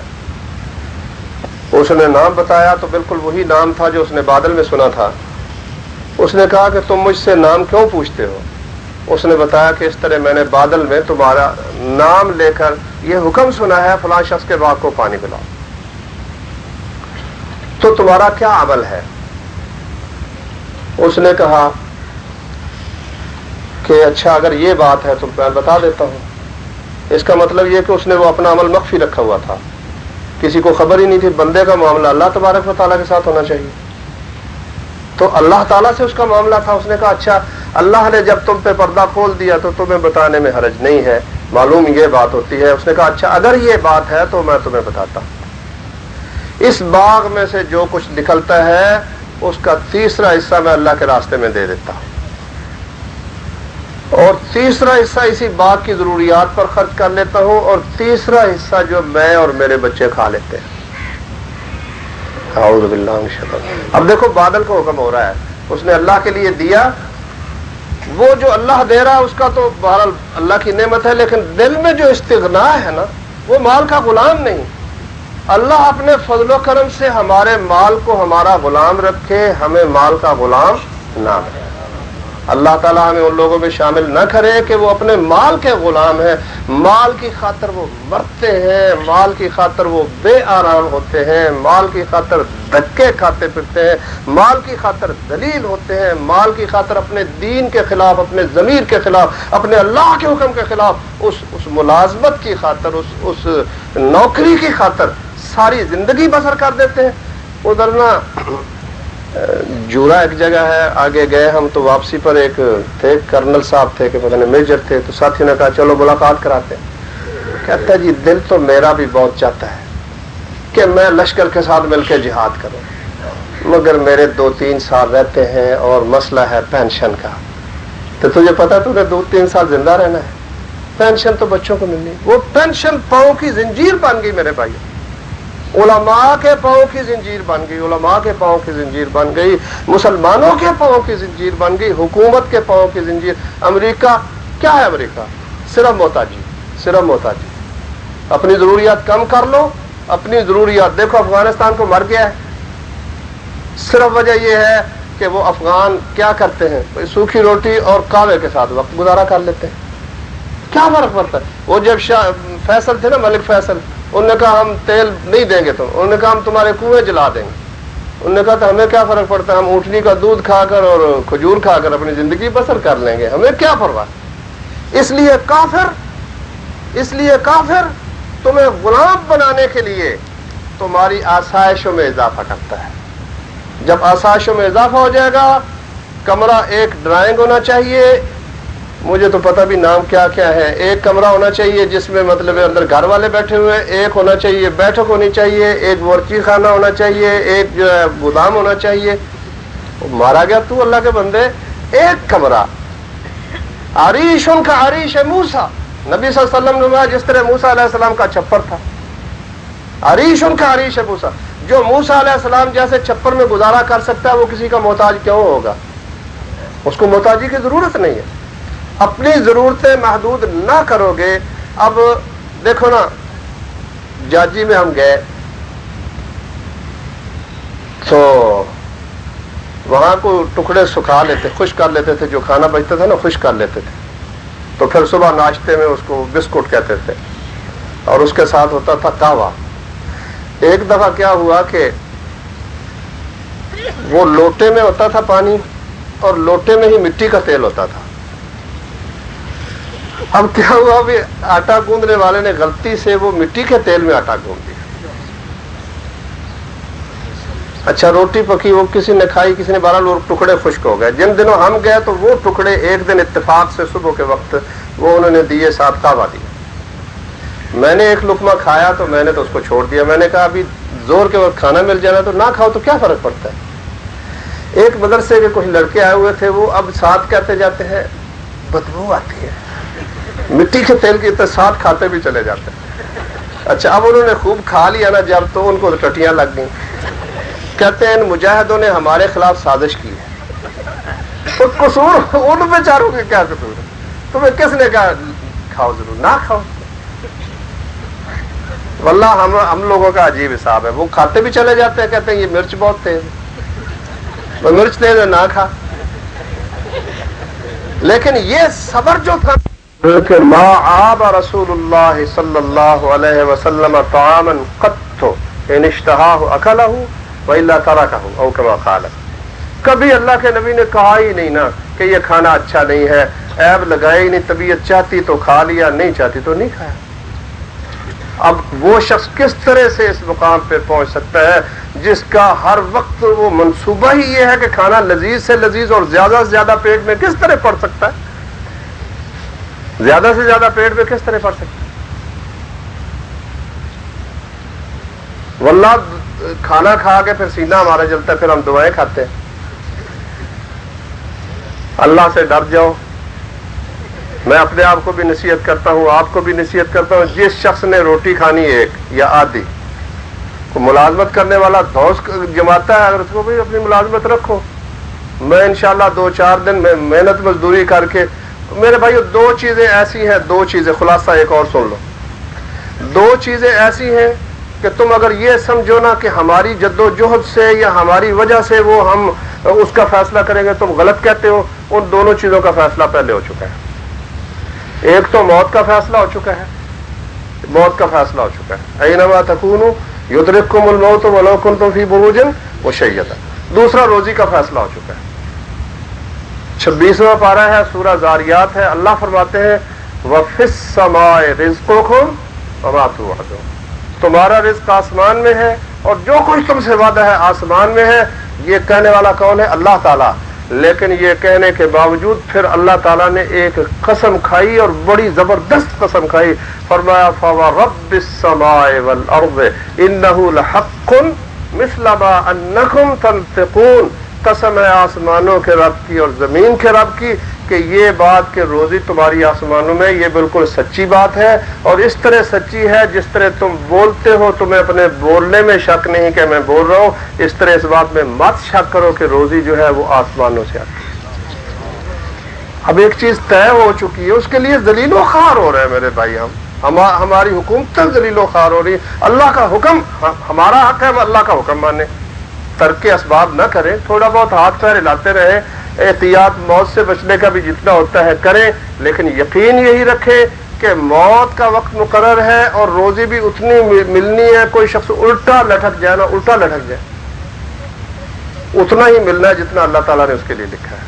اس نے نام بتایا تو بالکل وہی نام تھا جو اس نے بادل میں سنا تھا۔ اس نے کہا کہ تم مجھ سے نام کیوں پوچھتے ہو؟ اس نے بتایا کہ اس طرح میں نے بادل میں تمہارا نام لے کر یہ حکم سنا ہے، فلاں شخص کے باغ کو پانی پلاؤ۔ تو تمہارا کیا عمل ہے؟ اس نے کہا کہ اچھا اگر یہ بات ہے تو میں بتا دیتا ہوں۔ اس کا مطلب یہ کہ اس نے وہ اپنا عمل مخفی رکھا ہوا تھا۔ کسی کو خبر ہی نہیں تھی، بندے کا معاملہ اللہ تبارک و تعالیٰ کے ساتھ ہونا چاہیے۔ تو اللہ تعالیٰ سے اس کا معاملہ تھا، اس نے کہا اچھا اللہ نے جب تم پہ پردہ کھول دیا تو تمہیں بتانے میں حرج نہیں ہے، معلوم یہ بات ہوتی ہے۔ اس نے کہا اچھا اگر یہ بات ہے تو میں تمہیں بتاتا۔ ہوں اس باغ میں سے جو کچھ نکلتا ہے، اس کا تیسرا حصہ میں اللہ کے راستے میں دے دیتا۔ ہوں اور تیسرا حصہ اسی باغ کی ضروریات پر خرچ کر لیتا ہوں اور تیسرا حصہ جو میں اور میرے بچے کھا لیتے ہیں۔ اب دیکھو بادل کو حکم ہو رہا ہے۔ اس نے اللہ کے لیے دیا۔ وہ جو اللہ دے رہا ہے، اس کا تو بہرحال اللہ کی نعمت ہے، لیکن دل میں جو استغنا ہے نا، وہ مال کا غلام نہیں۔ اللہ اپنے فضل و کرم سے ہمارے مال کو ہمارا غلام رکھے، ہمیں مال کا غلام نہ رکھے اللہ تعالیٰ ہمیں ان لوگوں میں شامل نہ کرے کہ وہ اپنے مال کے غلام ہیں۔ مال کی خاطر وہ مرتے ہیں، مال کی خاطر وہ بے آرام ہوتے ہیں، مال کی خاطر دھکے کھاتے پھرتے ہیں، مال کی خاطر دلیل ہوتے ہیں، مال کی خاطر اپنے دین کے خلاف، اپنے ضمیر کے خلاف، اپنے اللہ کے حکم کے خلاف، اس اس ملازمت کی خاطر، اس اس نوکری کی خاطر ساری زندگی بسر کر دیتے ہیں۔ ادھر نا جورا ایک جگہ ہے، آگے گئے ہم تو واپسی پر ایک تھے، کرنل صاحب تھے کہ پتہ نہیں میجر تھے، تو ساتھی نے کہا چلو ملاقات کراتے کہتا جی دل تو میرا بھی بہت چاہتا ہے کہ میں لشکر کے ساتھ مل کے جہاد کروں۔ مگر میرے دو تین سال رہتے ہیں اور مسئلہ ہے پینشن کا۔ تو تجھے پتا تو دو تین سال زندہ رہنا ہے۔ پینشن تو بچوں کو ملنی وہ پینشن پاؤں کی زنجیر بن گئی میرے بھائی علماء کے پاؤں کی زنجیر بن گئی، علماء کے پاؤں کی زنجیر بن گئی، مسلمانوں کے پاؤں کی زنجیر بن گئی، حکومت کے پاؤں کی زنجیر۔ امریکہ، کیا ہے امریکہ؟ صرف محتاجی صرف محتاجی۔ اپنی ضروریات کم کر لو، اپنی ضروریات۔ دیکھو، افغانستان کو مر گیا ہے۔ صرف وجہ یہ ہے کہ وہ افغان کیا کرتے ہیں؟ سوکھی روٹی اور کاوے کے ساتھ وقت گزارا کر لیتے ہیں۔ کیا فرق پڑتا ہے؟ وہ جب فیصل تھے نا، ملک فیصل انہوں نے کہا ہم تیل نہیں دیں گے تم انہوں نے کہا ہم تمہارے کنویں جلا دیں گے۔ انہوں نے کہا تو ہمیں کیا فرق پڑتا ہے؟ ہم اونٹنی کا دودھ کھا کر اور کھجور کھا کر اپنی زندگی بسر کر لیں گے۔ ہمیں کیا پرواہ؟ اس لیے کافر، اس لیے کافر تمہیں غلام بنانے کے لیے تمہاری آسائشوں میں اضافہ کرتا ہے۔ جب آسائشوں میں اضافہ ہو جائے گا، کمرہ ایک ڈرائنگ ہونا چاہیے۔ مجھے تو پتہ بھی نام کیا کیا ہے۔ ایک کمرہ ہونا چاہیے جس میں مطلب اندر گھر والے بیٹھے ہوئے ایک ہونا چاہیے بیٹھک ہونی چاہیے۔ ایک ورچی خانہ ہونا چاہیے۔ ایک جو ہے گودام ہونا چاہیے۔ مارا گیا تو اللہ کے بندے۔ ایک کمرہ۔ عریش ان کا عریش ہے موسا نبی صلی اللہ علیہ وسلم نے جس طرح موسا علیہ السلام کا چھپر تھا۔ عریش ان کا عریش ہے موسا جو موسا علیہ السلام جیسے چھپر میں گزارا کر سکتا ہے وہ کسی کا محتاج کیوں ہوگا؟ اس کو محتاجی کی ضرورت نہیں ہے۔ اپنی ضرورتیں محدود نہ کرو گے۔ اب دیکھو نا، جاجی میں ہم گئے۔ تو وہاں کو ٹکڑے سکھا لیتے خوش کر لیتے تھے۔ جو کھانا بچتا تھا نا خوش کر لیتے تھے۔ تو پھر صبح ناشتے میں اس کو بسکٹ کہتے تھے۔ اور اس کے ساتھ ہوتا تھا کاوا۔ ایک دفعہ کیا ہوا کہ وہ لوٹے میں ہوتا تھا پانی اور لوٹے میں ہی مٹی کا تیل ہوتا تھا۔ اب کیا ہوا بھی آٹا گوندنے والے نے غلطی سے وہ مٹی کے تیل میں آٹا گوند دیا۔ اچھا روٹی پکی، وہ کسی نے کھائی، کسی نے بارہ لوگ ٹکڑے خشک ہو گئے۔ جن دنوں ہم گئے تو وہ ٹکڑے ایک دن اتفاق سے صبح کے وقت وہ انہوں نے دیے ساتھ کعبہ دیا۔ میں نے ایک لکما کھایا تو میں نے تو اس کو چھوڑ دیا۔ میں نے کہا، ابھی زور کے وقت کھانا مل جانا تو نہ کھاؤ تو کیا فرق پڑتا ہے؟ ایک مدرسے کے کچھ لڑکے آئے ہوئے تھے، وہ اب ساتھ کہتے جاتے ہیں، بدبو آتی ہے۔ مٹی کے تیل کے ساتھ کھاتے بھی چلے جاتے اچھا اب انہوں نے خوب کھا لیا نا، جب تو ان کو ٹٹیاں لگ گئیں۔ کہتے ہیں ان مجاہدوں نے ہمارے خلاف سازش کی ہے۔ قصور، ان بیچاروں کے کیا قصور ہے؟ تمہیں کس نے کہا؟ کھاؤ ضرور، نہ کھاؤ۔ واللہ، ہم ہم لوگوں کا عجیب حساب ہے۔ وہ کھاتے بھی چلے جاتے ہیں، کہتے ہیں، یہ مرچ بہت تیز وہ مرچ تیز ہے، نہ کھا۔ لیکن یہ صبر جو تھا ما آب رسول اللہ صلی اللہ علیہ وسلم ان یعنی او کما قال۔ کبھی اللہ کے نبی نے کہا ہی نہیں نا کہ یہ کھانا اچھا نہیں ہے، عیب لگائے ہی نہیں، طبیعت چاہتی تو کھا لیا، نہیں چاہتی تو نہیں کھایا۔ اب وہ شخص کس طرح سے اس مقام پہ پہنچ سکتا ہے جس کا ہر وقت وہ منصوبہ ہی یہ ہے کہ کھانا لذیذ سے لذیذ اور زیادہ سے زیادہ پیٹ میں کس طرح پڑ سکتا ہے؟ زیادہ سے زیادہ پیٹ پہ کس طرح پڑ سکتا واللہ، کھانا کھا کے پھر سینہ ہمارا جلتا ہے، پھر ہم دعائیں کھاتے ہیں۔ اللہ سے ڈر جاؤ۔ میں اپنے آپ کو بھی نصیحت کرتا ہوں، آپ کو بھی نصیحت کرتا ہوں، جس شخص نے روٹی کھانی ایک یا آدھی کو ملازمت کرنے والا دوست جماتا ہے، اگر اس کو بھی اپنی ملازمت رکھو۔ میں انشاءاللہ دو چار دن میں محنت مزدوری کر کے میرے بھائیو، دو چیزیں ایسی ہیں، دو چیزیں، خلاصہ ایک اور سن لو۔ دو چیزیں ایسی ہیں کہ تم اگر یہ سمجھو نا کہ ہماری جد و جہد سے یا ہماری وجہ سے وہ ہم اس کا فیصلہ کریں گے، تم غلط کہتے ہو، ان دونوں چیزوں کا فیصلہ پہلے ہو چکا ہے۔ ایک تو موت کا فیصلہ ہو چکا ہے۔ موت کا فیصلہ ہو چکا ہے۔ اینما تکون یدرککم الموت ولو کنتم فی بروجن وشیتا دوسرا روزی کا فیصلہ ہو چکا ہے۔ چھبیسواں پارا ہے، سورہ زاریات ہے۔ اللہ فرماتے ہیں، وفس سمائے رزقوں کو تمہارا رزق آسمان میں ہے اور جو کچھ تم سے وعدہ ہے آسمان میں ہے۔ یہ کہنے والا کون ہے؟ اللہ تعالیٰ۔ لیکن یہ کہنے کے باوجود پھر اللہ تعالیٰ نے ایک قسم کھائی اور بڑی زبردست قسم کھائی۔ فرمایا، فوا رب السماء والارض انه لحق مثل ما انکم تنطقون قسم ہے آسمانوں کے رب کی اور زمین کے رب کی کہ یہ بات کہ روزی تمہاری آسمانوں میں، یہ بالکل سچی بات ہے اور اس طرح سچی ہے جس طرح تم بولتے ہو، تمہیں اپنے بولنے میں شک نہیں کہ میں بول رہا ہوں۔ اس طرح اس بات میں مت شک کرو کہ روزی جو ہے وہ آسمانوں سے آتی ہے۔ اب ایک چیز طے ہو چکی ہے، اس کے لیے دلیل و خار ہو رہے ہیں میرے بھائی ہم۔ ہماری حکومت دلیل و خار ہو رہی ہے۔ اللہ کا حکم، ہمارا حق ہے، ہم اللہ کا حکم مانیں۔ ترک اسباب نہ کریں، تھوڑا بہت ہاتھ پیر ہلاتے رہیں، احتیاط موت سے بچنے کا بھی جتنا ہوتا ہے کریں، لیکن یقین یہی رکھیں کہ موت کا وقت مقرر ہے اور روزی بھی اتنی ملنی ہے، کوئی شخص الٹا لٹک جائے نا الٹا لٹک جائے۔ اتنا ہی ملنا ہے جتنا اللہ تعالیٰ نے اس کے لیے لکھا ہے۔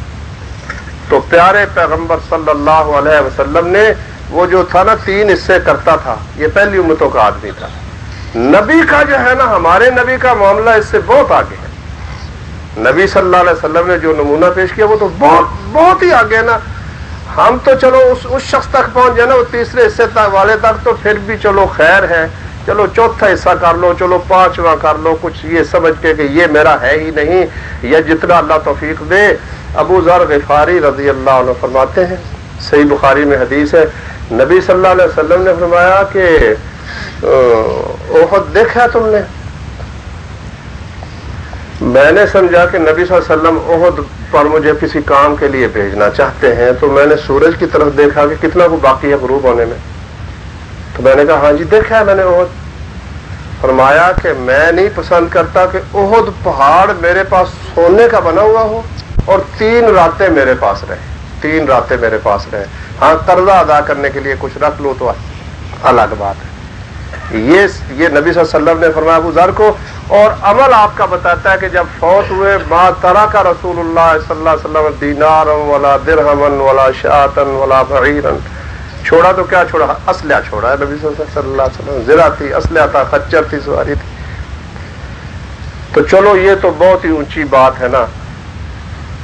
تو پیارے پیغمبر صلی اللہ علیہ وسلم نے وہ جو تھا نا، تین حصے کرتا تھا، یہ پہلی امتوں کا آدمی تھا۔ نبی کا جو ہے نا، ہمارے نبی کا معاملہ اس سے بہت آگے ہے۔ نبی صلی اللہ علیہ وسلم نے جو نمونہ پیش کیا، وہ تو بہت بہت ہی آگے نا۔ ہم تو چلو اس اس شخص تک پہنچ جائے نا، وہ تیسرے حصے والے تک، تو پھر بھی چلو خیر ہے۔ چلو چوتھا حصہ کر لو، چلو پانچواں کر لو، کچھ یہ سمجھ کے کہ یہ میرا ہے ہی نہیں، یا جتنا اللہ توفیق دے۔ ابو ذر غفاری رضی اللہ عنہ فرماتے ہیں، صحیح بخاری میں حدیث ہے۔ نبی صلی اللہ علیہ وسلم نے فرمایا کہ اوہد دیکھا تم نے؟ میں نے سمجھا کہ نبی صلی اللہ علیہ وسلم عہد پر مجھے کسی کام کے لیے بھیجنا چاہتے ہیں، تو میں نے سورج کی طرف دیکھا کہ کتنا وہ باقی ہے غروب ہونے میں۔ تو میں نے کہا ہاں جی دیکھا ہے میں نے عہد۔ فرمایا کہ میں نہیں پسند کرتا کہ عہد پہاڑ میرے پاس سونے کا بنا ہوا ہو اور تین راتیں میرے پاس رہے تین راتیں میرے پاس رہے ہاں قرضہ ادا کرنے کے لیے کچھ رکھ لو تو الگ بات ہے۔ یہ یہ نبی صلی اللہ علیہ وسلم نے فرمایا، ابو ذر کو، اور عمل آپ کا بتاتا ہے کہ جب فوت ہوئے، ما ترا کا رسول اللہ صلی اللہ علیہ وسلم دینار ولا درہمن ولا شاطن ولا بعیرن چھوڑا تو کیا چھوڑا؟ اسلحہ چھوڑا ہے نبی صلی اللہ علیہ وسلم۔ زرا تھی، اسلحہ تھا، خچر تھی، سواری تھی۔ تو چلو، یہ تو بہت ہی اونچی بات ہے نا۔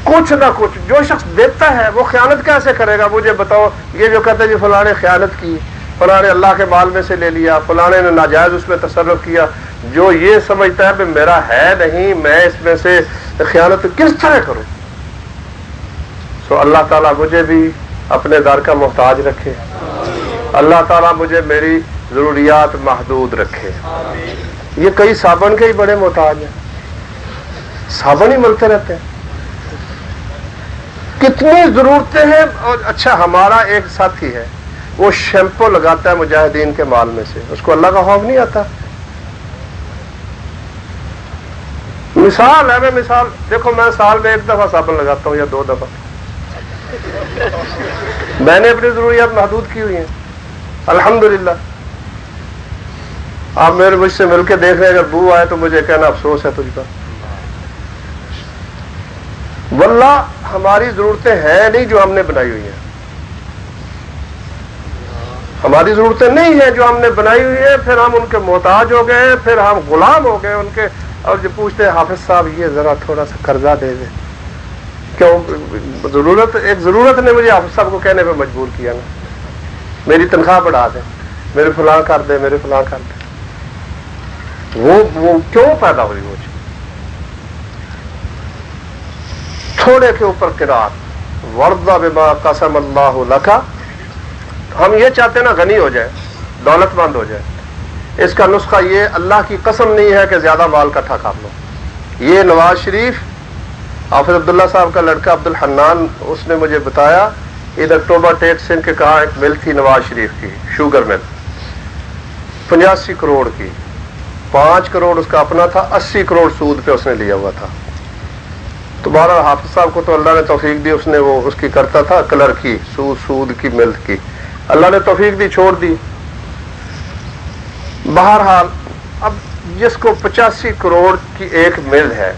کچھ نہ کچھ، جو شخص دیتا ہے، وہ خیانت کیسے کرے گا؟ مجھے بتاؤ، یہ جو کہتے ہیں جی فلاں نے خیانت کی۔ فلاں نے اللہ کے مال میں سے لے لیا، فلاں نے ناجائز اس میں تصرف کیا۔ جو یہ سمجھتا ہے کہ میرا ہے نہیں، میں اس میں سے خیانت کس طرح کروں؟ سو اللہ تعالیٰ مجھے بھی اپنے در کا محتاج رکھے۔ اللہ تعالیٰ مجھے میری ضروریات محدود رکھے۔ یہ کئی صابن کے ہی بڑے محتاج ہیں۔ صابن ہی ملتے رہتے ہیں۔ کتنی ضرورتیں ہیں اور اچھا ہمارا ایک ساتھی ہے۔ وہ شیمپو لگاتا ہے مجاہدین کے مال میں سے۔ اس کو اللہ کا خوف نہیں آتا۔ مثال ہے، میں مثال، دیکھو میں سال میں ایک دفعہ صابن لگاتا ہوں یا دو دفعہ۔ میں نے اپنی ضروریات محدود کی ہوئی ہیں۔ الحمدللہ۔ آپ میرے مجھ سے مل کے دیکھ رہے ہیں، اگر بو آئے تو مجھے کہنا افسوس ہے تجھ کا واللہ، ہماری ضرورتیں ہیں نہیں جو ہم نے بنائی ہوئی ہیں۔ ہماری ضرورتیں نہیں ہیں جو ہم نے بنائی ہوئی ہیں، پھر ہم ان کے محتاج ہو گئے پھر ہم غلام ہو گئے ان کے۔ اور جو پوچھتے ہیں، حافظ صاحب، یہ ذرا تھوڑا سا قرضہ دے دیں۔ کیوں؟ ضرورت، ایک ضرورت نے مجھے حافظ صاحب کو کہنے پہ مجبور کیا نا۔ میری تنخواہ بڑھا دیں۔ میرے فلاں کر دے میرے فلاں کر دے وہ وہ کیوں پیدا ہوئی وہ چیز؟ تھوڑے کے اوپر کرات وردہ بما قسم اللہ لکھا ہم یہ چاہتے ہیں نا غنی ہو جائے، دولت مند ہو جائے۔ اس کا نسخہ یہ اللہ کی قسم نہیں ہے کہ زیادہ مال کٹھا کر لو یہ نواز شریف، حافظ عبداللہ صاحب کا لڑکا عبد الحنان اس نے مجھے بتایا ادھر ٹوبا ٹیٹ سنگھ کے کہا ایک مل تھی نواز شریف کی، شوگر مل۔ پچاسی کروڑ کی۔ پانچ کروڑ اس کا اپنا تھا، اسی کروڑ سود پہ اس نے لیا ہوا تھا۔ تو بہرحال حافظ صاحب کو تو اللہ نے توفیق دی، اس نے وہ، اس کی کرتا تھا، کلر کی، سود سود کی، ملک کی۔ اللہ نے توفیق دی، چھوڑ دی۔ بہرحال، اب جس کو پچاسی کروڑ کی ایک مل ہے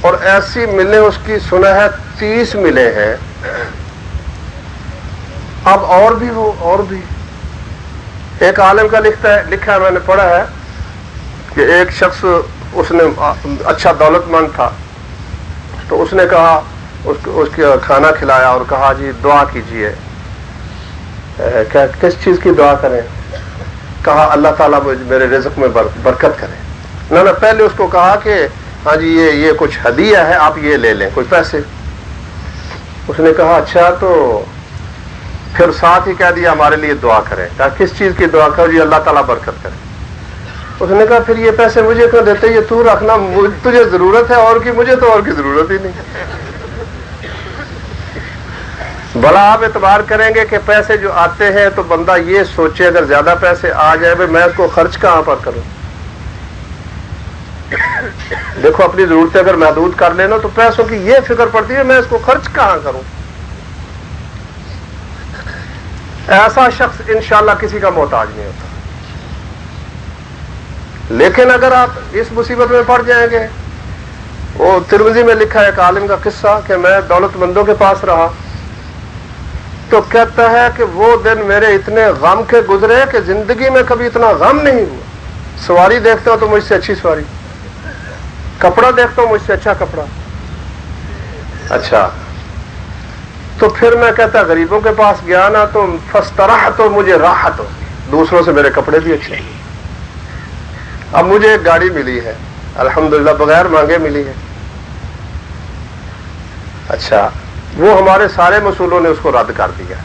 اور ایسی ملیں اس کی سنا ہے، تیس ملیں ہیں۔ اب اور بھی وہ، اور بھی۔ ایک عالم کا لکھتا ہے، لکھا ہے، میں نے پڑھا ہے کہ ایک شخص اس نے اچھا دولت مند تھا۔ تو اس نے کہا، اس کا کھانا کھلایا اور کہا جی دعا کیجیے۔ کس چیز کی دعا کریں؟ کہا، اللہ تعالیٰ میرے رزق میں برکت کرے۔ نہ نہ، پہلے اس کو کہا کہ ہاں جی یہ یہ کچھ ہدیہ ہے، آپ یہ لے لیں کوئی پیسے۔ اس نے کہا اچھا تو پھر ساتھ ہی کہہ دیا، ہمارے لیے دعا کریں۔ کہا، کس چیز کی دعا کرو؟ جی اللہ تعالیٰ برکت کرے۔ اس نے کہا، پھر یہ پیسے مجھے کیوں دیتے؟ یہ تو رکھنا تجھے ضرورت ہے، اور کی، مجھے تو اور کی ضرورت ہی نہیں۔ بلا آپ اعتبار کریں گے کہ پیسے جو آتے ہیں تو بندہ یہ سوچے اگر زیادہ پیسے آ جائے بھائی میں اس کو خرچ کہاں پر کروں؟ دیکھو، اپنی ضرورتیں اگر محدود کر لینا تو پیسوں کی یہ فکر پڑتی ہے میں اس کو خرچ کہاں کروں؟ ایسا شخص انشاءاللہ کسی کا محتاج نہیں ہوتا۔ لیکن اگر آپ اس مصیبت میں پڑ جائیں گے، وہ ترمزی میں لکھا ہے ایک عالم کا قصہ کہ میں دولت مندوں کے پاس رہا۔ تو کہتا ہے کہ وہ دن میرے اتنے غم کے گزرے کہ زندگی میں کبھی اتنا غم نہیں ہوا۔ سواری دیکھتا ہوں تو مجھ سے اچھی سواری۔ کپڑا دیکھتا ہوں مجھ سے اچھا کپڑا۔ اچھا۔ تو پھر میں کہتا غریبوں کے پاس گیا نا تو فسترا تو مجھے راحت ہو دوسروں سے میرے کپڑے بھی اچھے اب مجھے ایک گاڑی ملی ہے۔ الحمدللہ بغیر مانگے ملی ہے۔ اچھا۔ وہ ہمارے سارے مسولوں نے اس کو رد کر دیا۔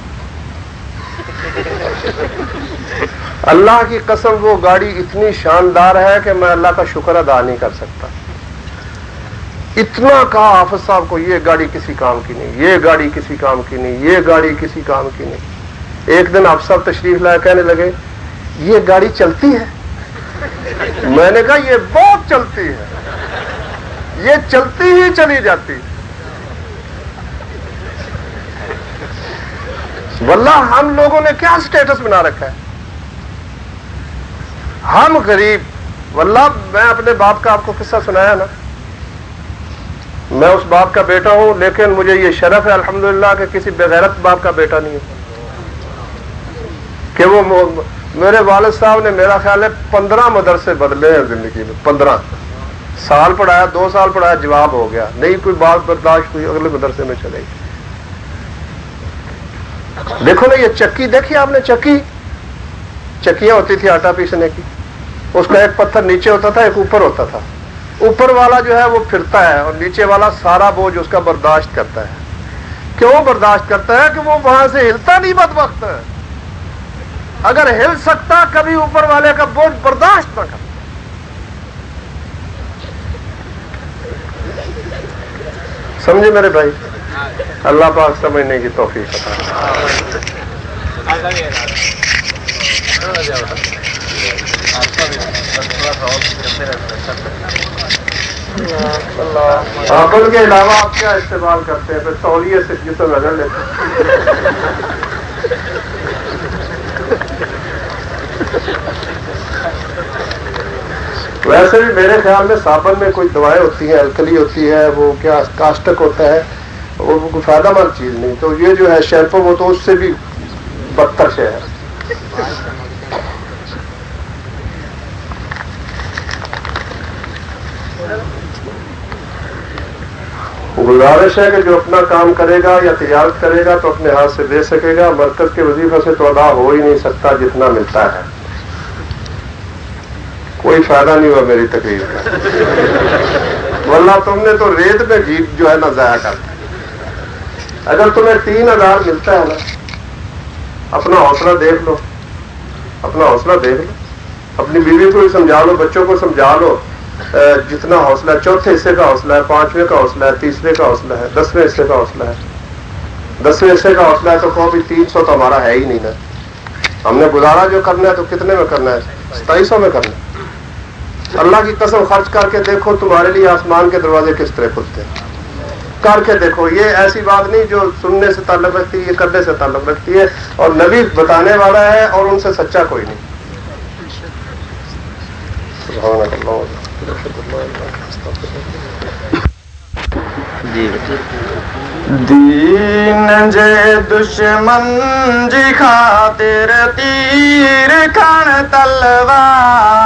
اللہ کی قسم، وہ گاڑی اتنی شاندار ہے کہ میں اللہ کا شکر ادا نہیں کر سکتا۔ اتنا کہا حافظ صاحب کو، یہ گاڑی کسی کام کی نہیں، یہ گاڑی کسی کام کی نہیں، یہ گاڑی کسی کام کی نہیں۔ ایک دن آپ سب تشریف لائے، کہنے لگے، یہ گاڑی چلتی ہے؟ میں نے کہا، یہ بہت چلتی ہے۔ یہ چلتی ہی چلی جاتی ہے۔ واللہ ہم لوگوں نے کیا سٹیٹس بنا رکھا ہے؟ ہم غریب، واللہ میں اپنے باپ کا آپ کو قصہ سنایا نا۔ میں اس باپ کا بیٹا ہوں، لیکن مجھے یہ شرف ہے الحمدللہ کہ کسی بغیرت باپ کا بیٹا نہیں ہوں۔ کہ وہ میرے والد صاحب نے میرا خیال ہے پندرہ مدرسے بدلے ہیں زندگی میں، پندرہ۔ سال پڑھایا، دو سال پڑھایا، جواب ہو گیا۔ نہیں کوئی بات برداشت ہوئی، اگلے مدرسے میں چلے گی دیکھو نا یہ چکی دیکھی آپ نے چکی۔ چکیاں ہوتی تھی آٹا پیسنے کی۔ اس کا ایک پتھر نیچے ہوتا تھا، ایک اوپر ہوتا تھا۔ اوپر والا جو ہے وہ پھرتا ہے اور نیچے والا سارا بوجھ اس کا برداشت کرتا ہے۔ کیوں برداشت کرتا ہے؟ کہ وہ وہاں سے ہلتا نہیں بد وقت۔ اگر ہل سکتا، کبھی اوپر والے کا بوجھ برداشت نہ کرتا۔ سمجھے میرے بھائی؟ اللہ پاک سمجھنے کی توفیق عقل کے علاوہ آپ کیا استعمال کرتے ہیں؟ پھر تولیے سے جسے نظر لیتے ویسے بھی میرے خیال میں صابن میں کوئی دوائیں ہوتی ہیں، الکلی ہوتی ہے، وہ کیا کاسٹک ہوتا ہے؟ وہ کوئی فائدہ مند چیز نہیں۔ تو یہ جو ہے شیمپو وہ تو اس سے بھی بدتر سے ہے۔ گزارش ہے کہ جو اپنا کام کرے گا یا تجارت کرے گا تو اپنے ہاتھ سے دے سکے گا۔ مرکز کے وظیفہ سے تو ادا ہو ہی نہیں سکتا جتنا ملتا ہے۔ کوئی فائدہ نہیں ہوا میری تقریر کا۔ ورنہ تم نے تو ریت میں جیت جو ہے نا ضائع کر دیا۔ اگر تمہیں تین ہزار ملتا ہے نا، اپنا حوصلہ دیکھ لو، اپنا حوصلہ دیکھ لو۔ اپنی بیوی کو بھی سمجھا لو، بچوں کو سمجھا لو جتنا حوصلہ ہے۔ چوتھے حصے کا حوصلہ ہے، پانچویں کا حوصلہ ہے، تیسرے کا حوصلہ ہے، دسویں حصے کا حوصلہ ہے۔ دسویں حصے کا حوصلہ ہے تو کہو بھی تین سو تو ہمارا ہے ہی نہیں نا۔ ہم نے گزارا جو کرنا ہے تو کتنے میں کرنا ہے؟ ستائیس سو میں کرنا ہے۔ اللہ کی قسم خرچ کر کے دیکھو تمہارے لیے آسمان کے دروازے کس طرح کھلتے ہیں۔ کر کے دیکھو یہ ایسی بات نہیں جو سننے سے تعلق رکھتی ہے یہ کرنے سے تعلق رکھتی ہے اور نبی بتانے والا ہے اور ان سے سچا کوئی نہیں۔ جی دین جے دشمن جی خاطر تیر کھان تلوار۔